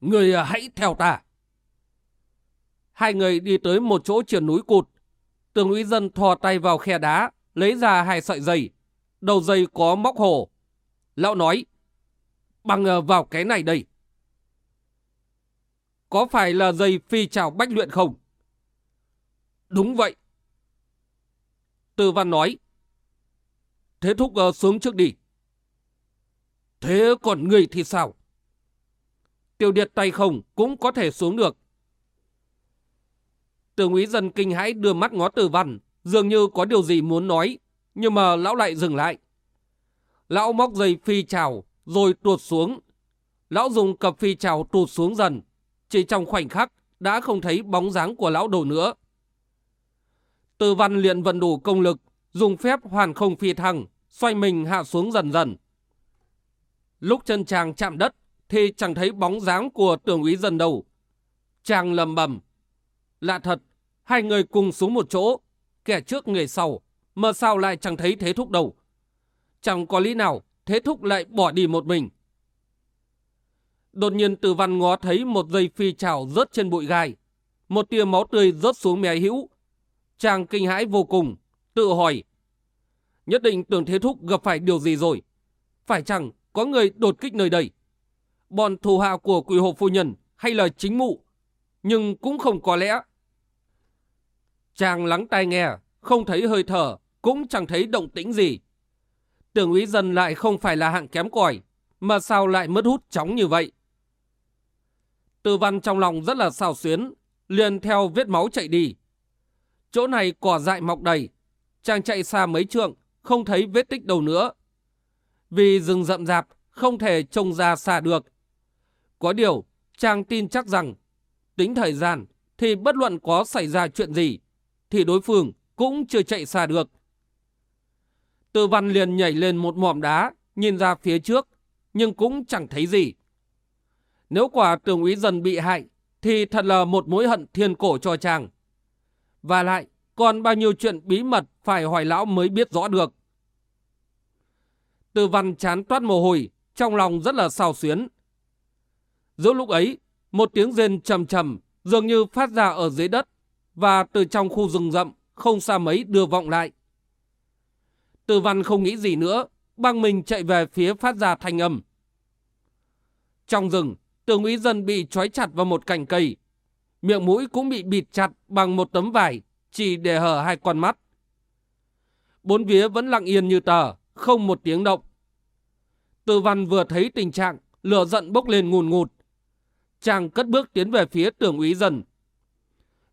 Người à, hãy theo ta. Hai người đi tới một chỗ triển núi cụt. Tường úy dân thò tay vào khe đá, lấy ra hai sợi dây. Đầu dây có móc hổ, Lão nói, bằng ờ, vào cái này đây. Có phải là dây phi trào bách luyện không? Đúng vậy. Tư văn nói, thế thúc uh, xuống trước đi. Thế còn người thì sao? Tiêu điệt tay không cũng có thể xuống được. Tưởng úy dân kinh hãi đưa mắt ngó tử văn, dường như có điều gì muốn nói, nhưng mà lão lại dừng lại. Lão móc dây phi trào, rồi tuột xuống. Lão dùng cặp phi trào tuột xuống dần. Chỉ trong khoảnh khắc, đã không thấy bóng dáng của lão đầu nữa. Từ văn luyện vận đủ công lực, dùng phép hoàn không phi thăng, xoay mình hạ xuống dần dần. Lúc chân chàng chạm đất, thì chẳng thấy bóng dáng của tưởng úy dân đâu. Chàng lầm bầm. Lạ thật, hai người cùng xuống một chỗ, kẻ trước người sau, mà sao lại chẳng thấy thế thúc đâu. Chẳng có lý nào thế thúc lại bỏ đi một mình. Đột nhiên từ văn ngó thấy một dây phi trào rớt trên bụi gai. Một tia máu tươi rớt xuống mé hữu. Chàng kinh hãi vô cùng, tự hỏi. Nhất định tưởng thế thúc gặp phải điều gì rồi. Phải chăng có người đột kích nơi đây? Bọn thù hạ của quỷ hộ phu nhân hay là chính mụ? Nhưng cũng không có lẽ. Chàng lắng tai nghe, không thấy hơi thở, cũng chẳng thấy động tĩnh gì. Tưởng úy dân lại không phải là hạng kém cỏi, mà sao lại mất hút chóng như vậy? Tư văn trong lòng rất là xào xuyến, liền theo vết máu chạy đi. Chỗ này cỏ dại mọc đầy, chàng chạy xa mấy trượng, không thấy vết tích đâu nữa. Vì rừng rậm rạp, không thể trông ra xa được. Có điều, chàng tin chắc rằng, tính thời gian, thì bất luận có xảy ra chuyện gì, thì đối phương cũng chưa chạy xa được. Tư văn liền nhảy lên một mỏm đá, nhìn ra phía trước, nhưng cũng chẳng thấy gì. Nếu quả tường úy dần bị hại, thì thật là một mối hận thiên cổ cho chàng. Và lại, còn bao nhiêu chuyện bí mật phải hỏi lão mới biết rõ được. Tư văn chán toát mồ hôi, trong lòng rất là sao xuyến. Giữa lúc ấy, một tiếng rên trầm trầm dường như phát ra ở dưới đất và từ trong khu rừng rậm không xa mấy đưa vọng lại. Tư văn không nghĩ gì nữa, băng mình chạy về phía phát ra thanh âm. Trong rừng, tường úy dân bị trói chặt vào một cành cây. Miệng mũi cũng bị bịt chặt bằng một tấm vải, chỉ để hở hai con mắt. Bốn vía vẫn lặng yên như tờ, không một tiếng động. Tư văn vừa thấy tình trạng, lửa giận bốc lên ngùn ngụt. Chàng cất bước tiến về phía tường úy dân.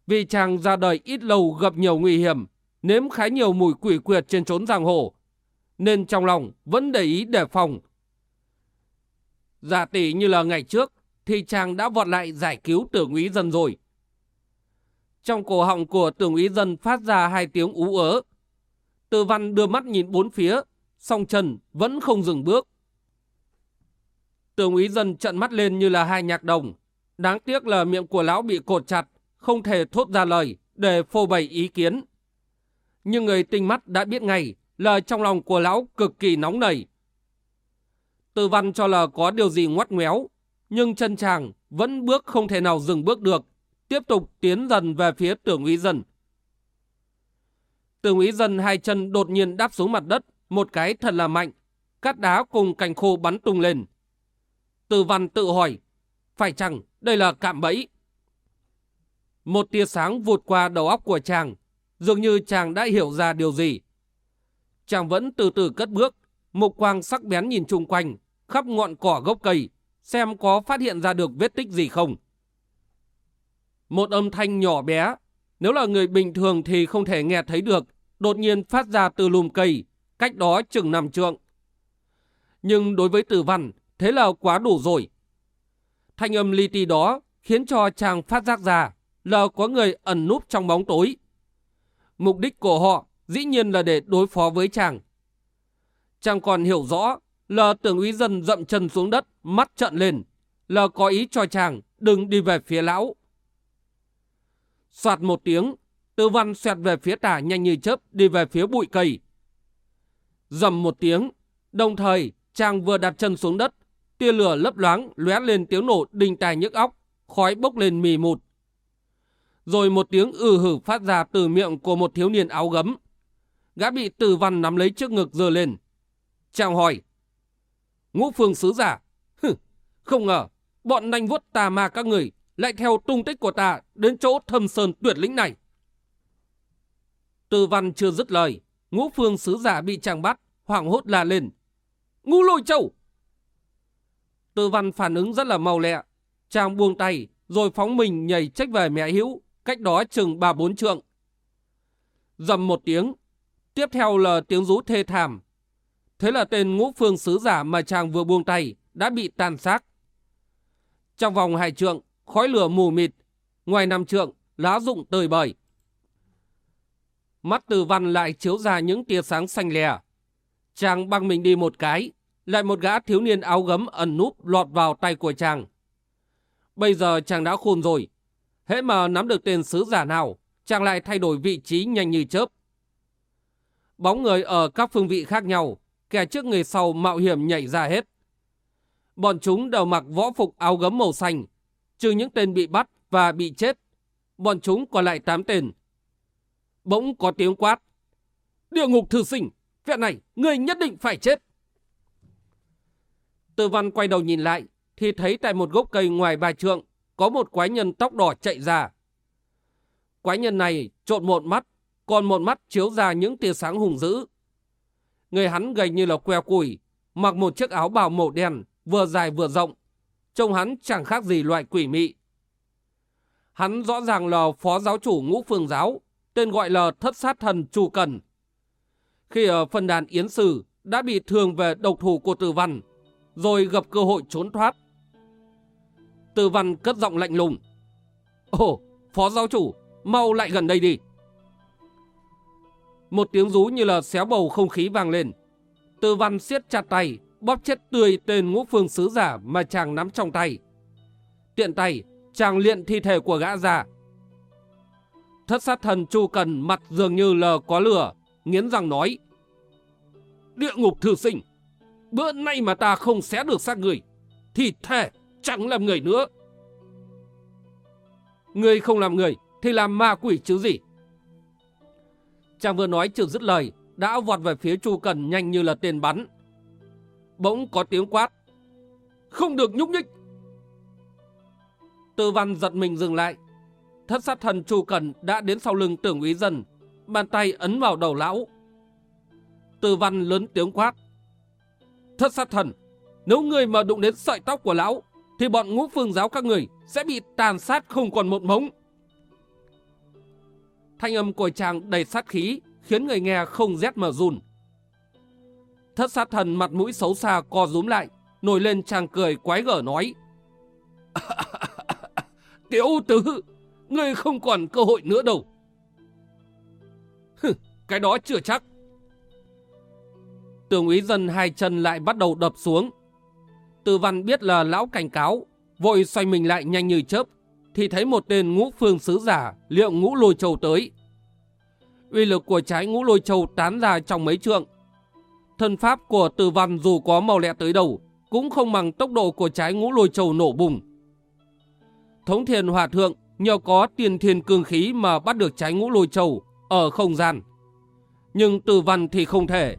Vì chàng ra đời ít lâu gặp nhiều nguy hiểm, nếm khá nhiều mùi quỷ quyệt trên trốn giang hồ, nên trong lòng vẫn để ý đề phòng. Dạ Giả tỷ như là ngày trước, thì chàng đã vọt lại giải cứu tưởng úy dân rồi. Trong cổ họng của tưởng úy dân phát ra hai tiếng ú ớ. Tư văn đưa mắt nhìn bốn phía, song chân vẫn không dừng bước. Tưởng úy dân trận mắt lên như là hai nhạc đồng. Đáng tiếc là miệng của lão bị cột chặt, không thể thốt ra lời để phô bày ý kiến. Nhưng người tinh mắt đã biết ngay là trong lòng của lão cực kỳ nóng nảy. Tư văn cho là có điều gì ngoắt ngoéo, nhưng chân chàng vẫn bước không thể nào dừng bước được, tiếp tục tiến dần về phía tưởng úy dân. Tưởng úy dân hai chân đột nhiên đáp xuống mặt đất, một cái thật là mạnh, cát đá cùng cành khô bắn tung lên. Từ văn tự hỏi, phải chăng đây là cạm bẫy? Một tia sáng vụt qua đầu óc của chàng, dường như chàng đã hiểu ra điều gì. Chàng vẫn từ từ cất bước, mục quang sắc bén nhìn chung quanh, khắp ngọn cỏ gốc cây, xem có phát hiện ra được vết tích gì không. Một âm thanh nhỏ bé, nếu là người bình thường thì không thể nghe thấy được, đột nhiên phát ra từ lùm cây, cách đó chừng nằm trượng. Nhưng đối với tử văn, thế là quá đủ rồi. Thanh âm li ti đó khiến cho chàng phát giác ra là có người ẩn núp trong bóng tối. Mục đích của họ dĩ nhiên là để đối phó với chàng. Chàng còn hiểu rõ là tưởng úy dân dậm chân xuống đất, mắt trận lên, là có ý cho chàng đừng đi về phía lão. Soạt một tiếng, tư văn xoẹt về phía tả nhanh như chớp đi về phía bụi cây. Dầm một tiếng, đồng thời chàng vừa đặt chân xuống đất, tia lửa lấp loáng lóe lên tiếng nổ đinh tai nhức óc, khói bốc lên mì mụt. Rồi một tiếng ừ hử phát ra từ miệng của một thiếu niên áo gấm. Gã bị tử văn nắm lấy trước ngực dơ lên. Chàng hỏi. Ngũ phương sứ giả. Hừ, không ngờ, bọn nanh vuốt tà ma các người lại theo tung tích của ta đến chỗ thâm sơn tuyệt lĩnh này. Từ văn chưa dứt lời, ngũ phương sứ giả bị chàng bắt, hoảng hốt la lên. Ngũ lôi châu! Từ văn phản ứng rất là mau lẹ. Chàng buông tay, rồi phóng mình nhảy trách về mẹ hữu, cách đó chừng ba bốn trượng. Dầm một tiếng, tiếp theo là tiếng rú thê thảm. Thế là tên ngũ phương sứ giả mà chàng vừa buông tay đã bị tàn sát. Trong vòng hai trượng, khói lửa mù mịt, ngoài năm trượng, lá rụng tơi bời. Mắt từ văn lại chiếu ra những tia sáng xanh lè. Chàng băng mình đi một cái, lại một gã thiếu niên áo gấm ẩn núp lọt vào tay của chàng. Bây giờ chàng đã khôn rồi. Hễ mà nắm được tên sứ giả nào, chàng lại thay đổi vị trí nhanh như chớp. Bóng người ở các phương vị khác nhau, kẻ trước người sau mạo hiểm nhảy ra hết. Bọn chúng đều mặc võ phục áo gấm màu xanh, trừ những tên bị bắt và bị chết. Bọn chúng còn lại 8 tên. Bỗng có tiếng quát. Địa ngục thư sinh, Việc này, người nhất định phải chết. Tư văn quay đầu nhìn lại, thì thấy tại một gốc cây ngoài bài trượng, có một quái nhân tóc đỏ chạy ra. Quái nhân này trộn một mắt, còn một mắt chiếu ra những tia sáng hùng dữ. Người hắn gầy như là que củi, mặc một chiếc áo bào màu đen, vừa dài vừa rộng. Trông hắn chẳng khác gì loại quỷ mị. Hắn rõ ràng là phó giáo chủ ngũ phương giáo, tên gọi là thất sát thần Chu Cần khi ở phân đàn Yến Sử đã bị thương về độc thủ của Tử Văn, rồi gặp cơ hội trốn thoát. Tư Văn cất giọng lạnh lùng. Ồ, phó giáo chủ, mau lại gần đây đi. Một tiếng rú như là xéo bầu không khí vang lên. Tư Văn siết chặt tay, bóp chết tươi tên ngũ phương sứ giả mà chàng nắm trong tay. Tiện tay, chàng liện thi thể của gã ra. Thất sát thần Chu Cần mặt dường như là có lửa, nghiến răng nói. Địa ngục thư sinh, bữa nay mà ta không xé được xác người, thì thề chẳng làm người nữa. Người không làm người, thì làm ma quỷ chứ gì. Chàng vừa nói chưa dứt lời, đã vọt về phía Chu Cần nhanh như là tên bắn. Bỗng có tiếng quát. Không được nhúc nhích. Tư văn giật mình dừng lại. Thất sát thần Chu Cần đã đến sau lưng tưởng úy dần, bàn tay ấn vào đầu lão. Tư văn lớn tiếng quát. Thất sát thần, nếu người mà đụng đến sợi tóc của lão, thì bọn ngũ phương giáo các người sẽ bị tàn sát không còn một mống. Thanh âm của chàng đầy sát khí, khiến người nghe không rét mà run. Thất sát thần mặt mũi xấu xa co rúm lại, nổi lên chàng cười quái gở nói. [laughs] Tiểu tử, ngươi không còn cơ hội nữa đâu. Cái đó chưa chắc. Tường úy dân hai chân lại bắt đầu đập xuống. Từ văn biết là lão cảnh cáo, vội xoay mình lại nhanh như chớp, thì thấy một tên ngũ phương sứ giả liệu ngũ lôi châu tới. Uy lực của trái ngũ lôi châu tán ra trong mấy trượng. Thân pháp của từ văn dù có màu lẹ tới đầu cũng không bằng tốc độ của trái ngũ lôi châu nổ bùng. Thống thiền hòa thượng nhờ có tiền thiên cương khí mà bắt được trái ngũ lôi châu ở không gian. Nhưng từ văn thì không thể.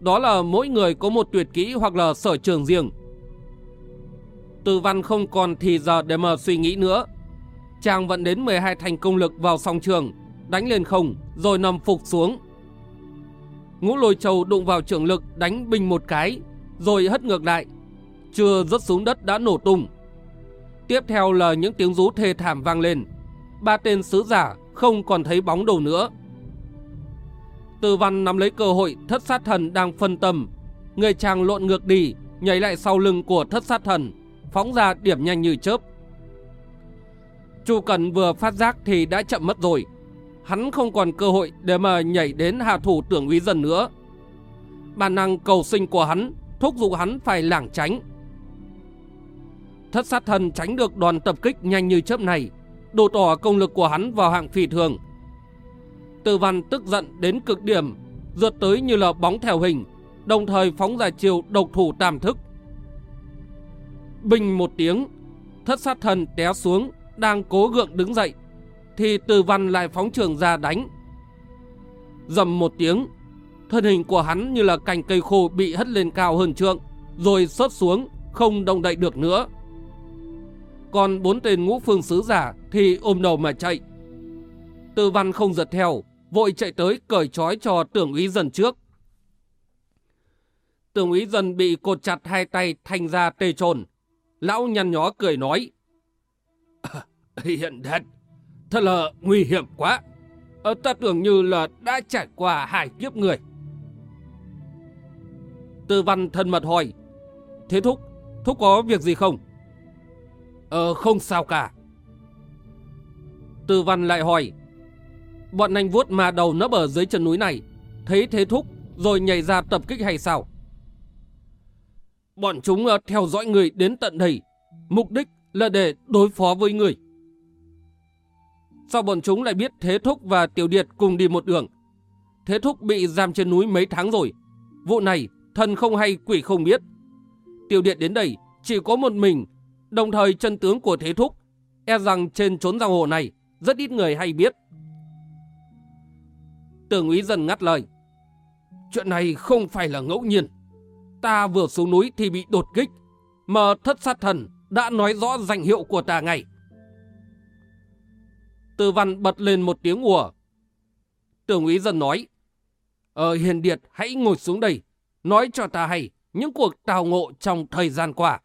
Đó là mỗi người có một tuyệt kỹ hoặc là sở trường riêng. Từ văn không còn thì giờ để mà suy nghĩ nữa. Chàng vận đến 12 thành công lực vào song trường, đánh lên không, rồi nằm phục xuống. Ngũ lôi châu đụng vào trường lực đánh bình một cái, rồi hất ngược lại. Chưa rớt xuống đất đã nổ tung. Tiếp theo là những tiếng rú thê thảm vang lên. Ba tên sứ giả không còn thấy bóng đầu nữa. Từ văn nắm lấy cơ hội thất sát thần đang phân tâm. Người chàng lộn ngược đi, nhảy lại sau lưng của thất sát thần, phóng ra điểm nhanh như chớp. Chu Cần vừa phát giác thì đã chậm mất rồi. Hắn không còn cơ hội để mà nhảy đến hạ thủ tưởng úy dân nữa. Bản năng cầu sinh của hắn thúc giục hắn phải lảng tránh. Thất sát thần tránh được đòn tập kích nhanh như chớp này, đổ tỏ công lực của hắn vào hạng phi thường. Từ văn tức giận đến cực điểm, rượt tới như là bóng theo hình, đồng thời phóng ra chiều độc thủ tam thức. Bình một tiếng, thất sát thần té xuống, đang cố gượng đứng dậy, thì từ văn lại phóng trường ra đánh. Dầm một tiếng, thân hình của hắn như là cành cây khô bị hất lên cao hơn trượng, rồi sớt xuống, không động đậy được nữa. Còn bốn tên ngũ phương sứ giả thì ôm đầu mà chạy. Từ văn không giật theo, vội chạy tới cởi trói cho tưởng úy dần trước. Tưởng úy dần bị cột chặt hai tay thành ra tê trồn. Lão nhăn nhó cười nói. À, hiện thật, thật là nguy hiểm quá. À, ta tưởng như là đã trải qua hai kiếp người. Tư văn thân mật hỏi. Thế Thúc, Thúc có việc gì không? Ờ không sao cả. Tư văn lại hỏi. Bọn anh vuốt mà đầu nấp ở dưới chân núi này, thấy thế thúc rồi nhảy ra tập kích hay sao? Bọn chúng ờ, theo dõi người đến tận đây, mục đích là để đối phó với người. Sao bọn chúng lại biết Thế Thúc và Tiểu Điệt cùng đi một đường? Thế Thúc bị giam trên núi mấy tháng rồi. Vụ này, thần không hay quỷ không biết. Tiểu Điệt đến đây chỉ có một mình, đồng thời chân tướng của Thế Thúc, e rằng trên trốn giang hồ này rất ít người hay biết. Tưởng úy dần ngắt lời. Chuyện này không phải là ngẫu nhiên. Ta vừa xuống núi thì bị đột kích, mà thất sát thần đã nói rõ danh hiệu của ta ngay. Tư văn bật lên một tiếng ủa. Tưởng úy dần nói. Ờ hiền điệt hãy ngồi xuống đây, nói cho ta hay những cuộc tào ngộ trong thời gian qua.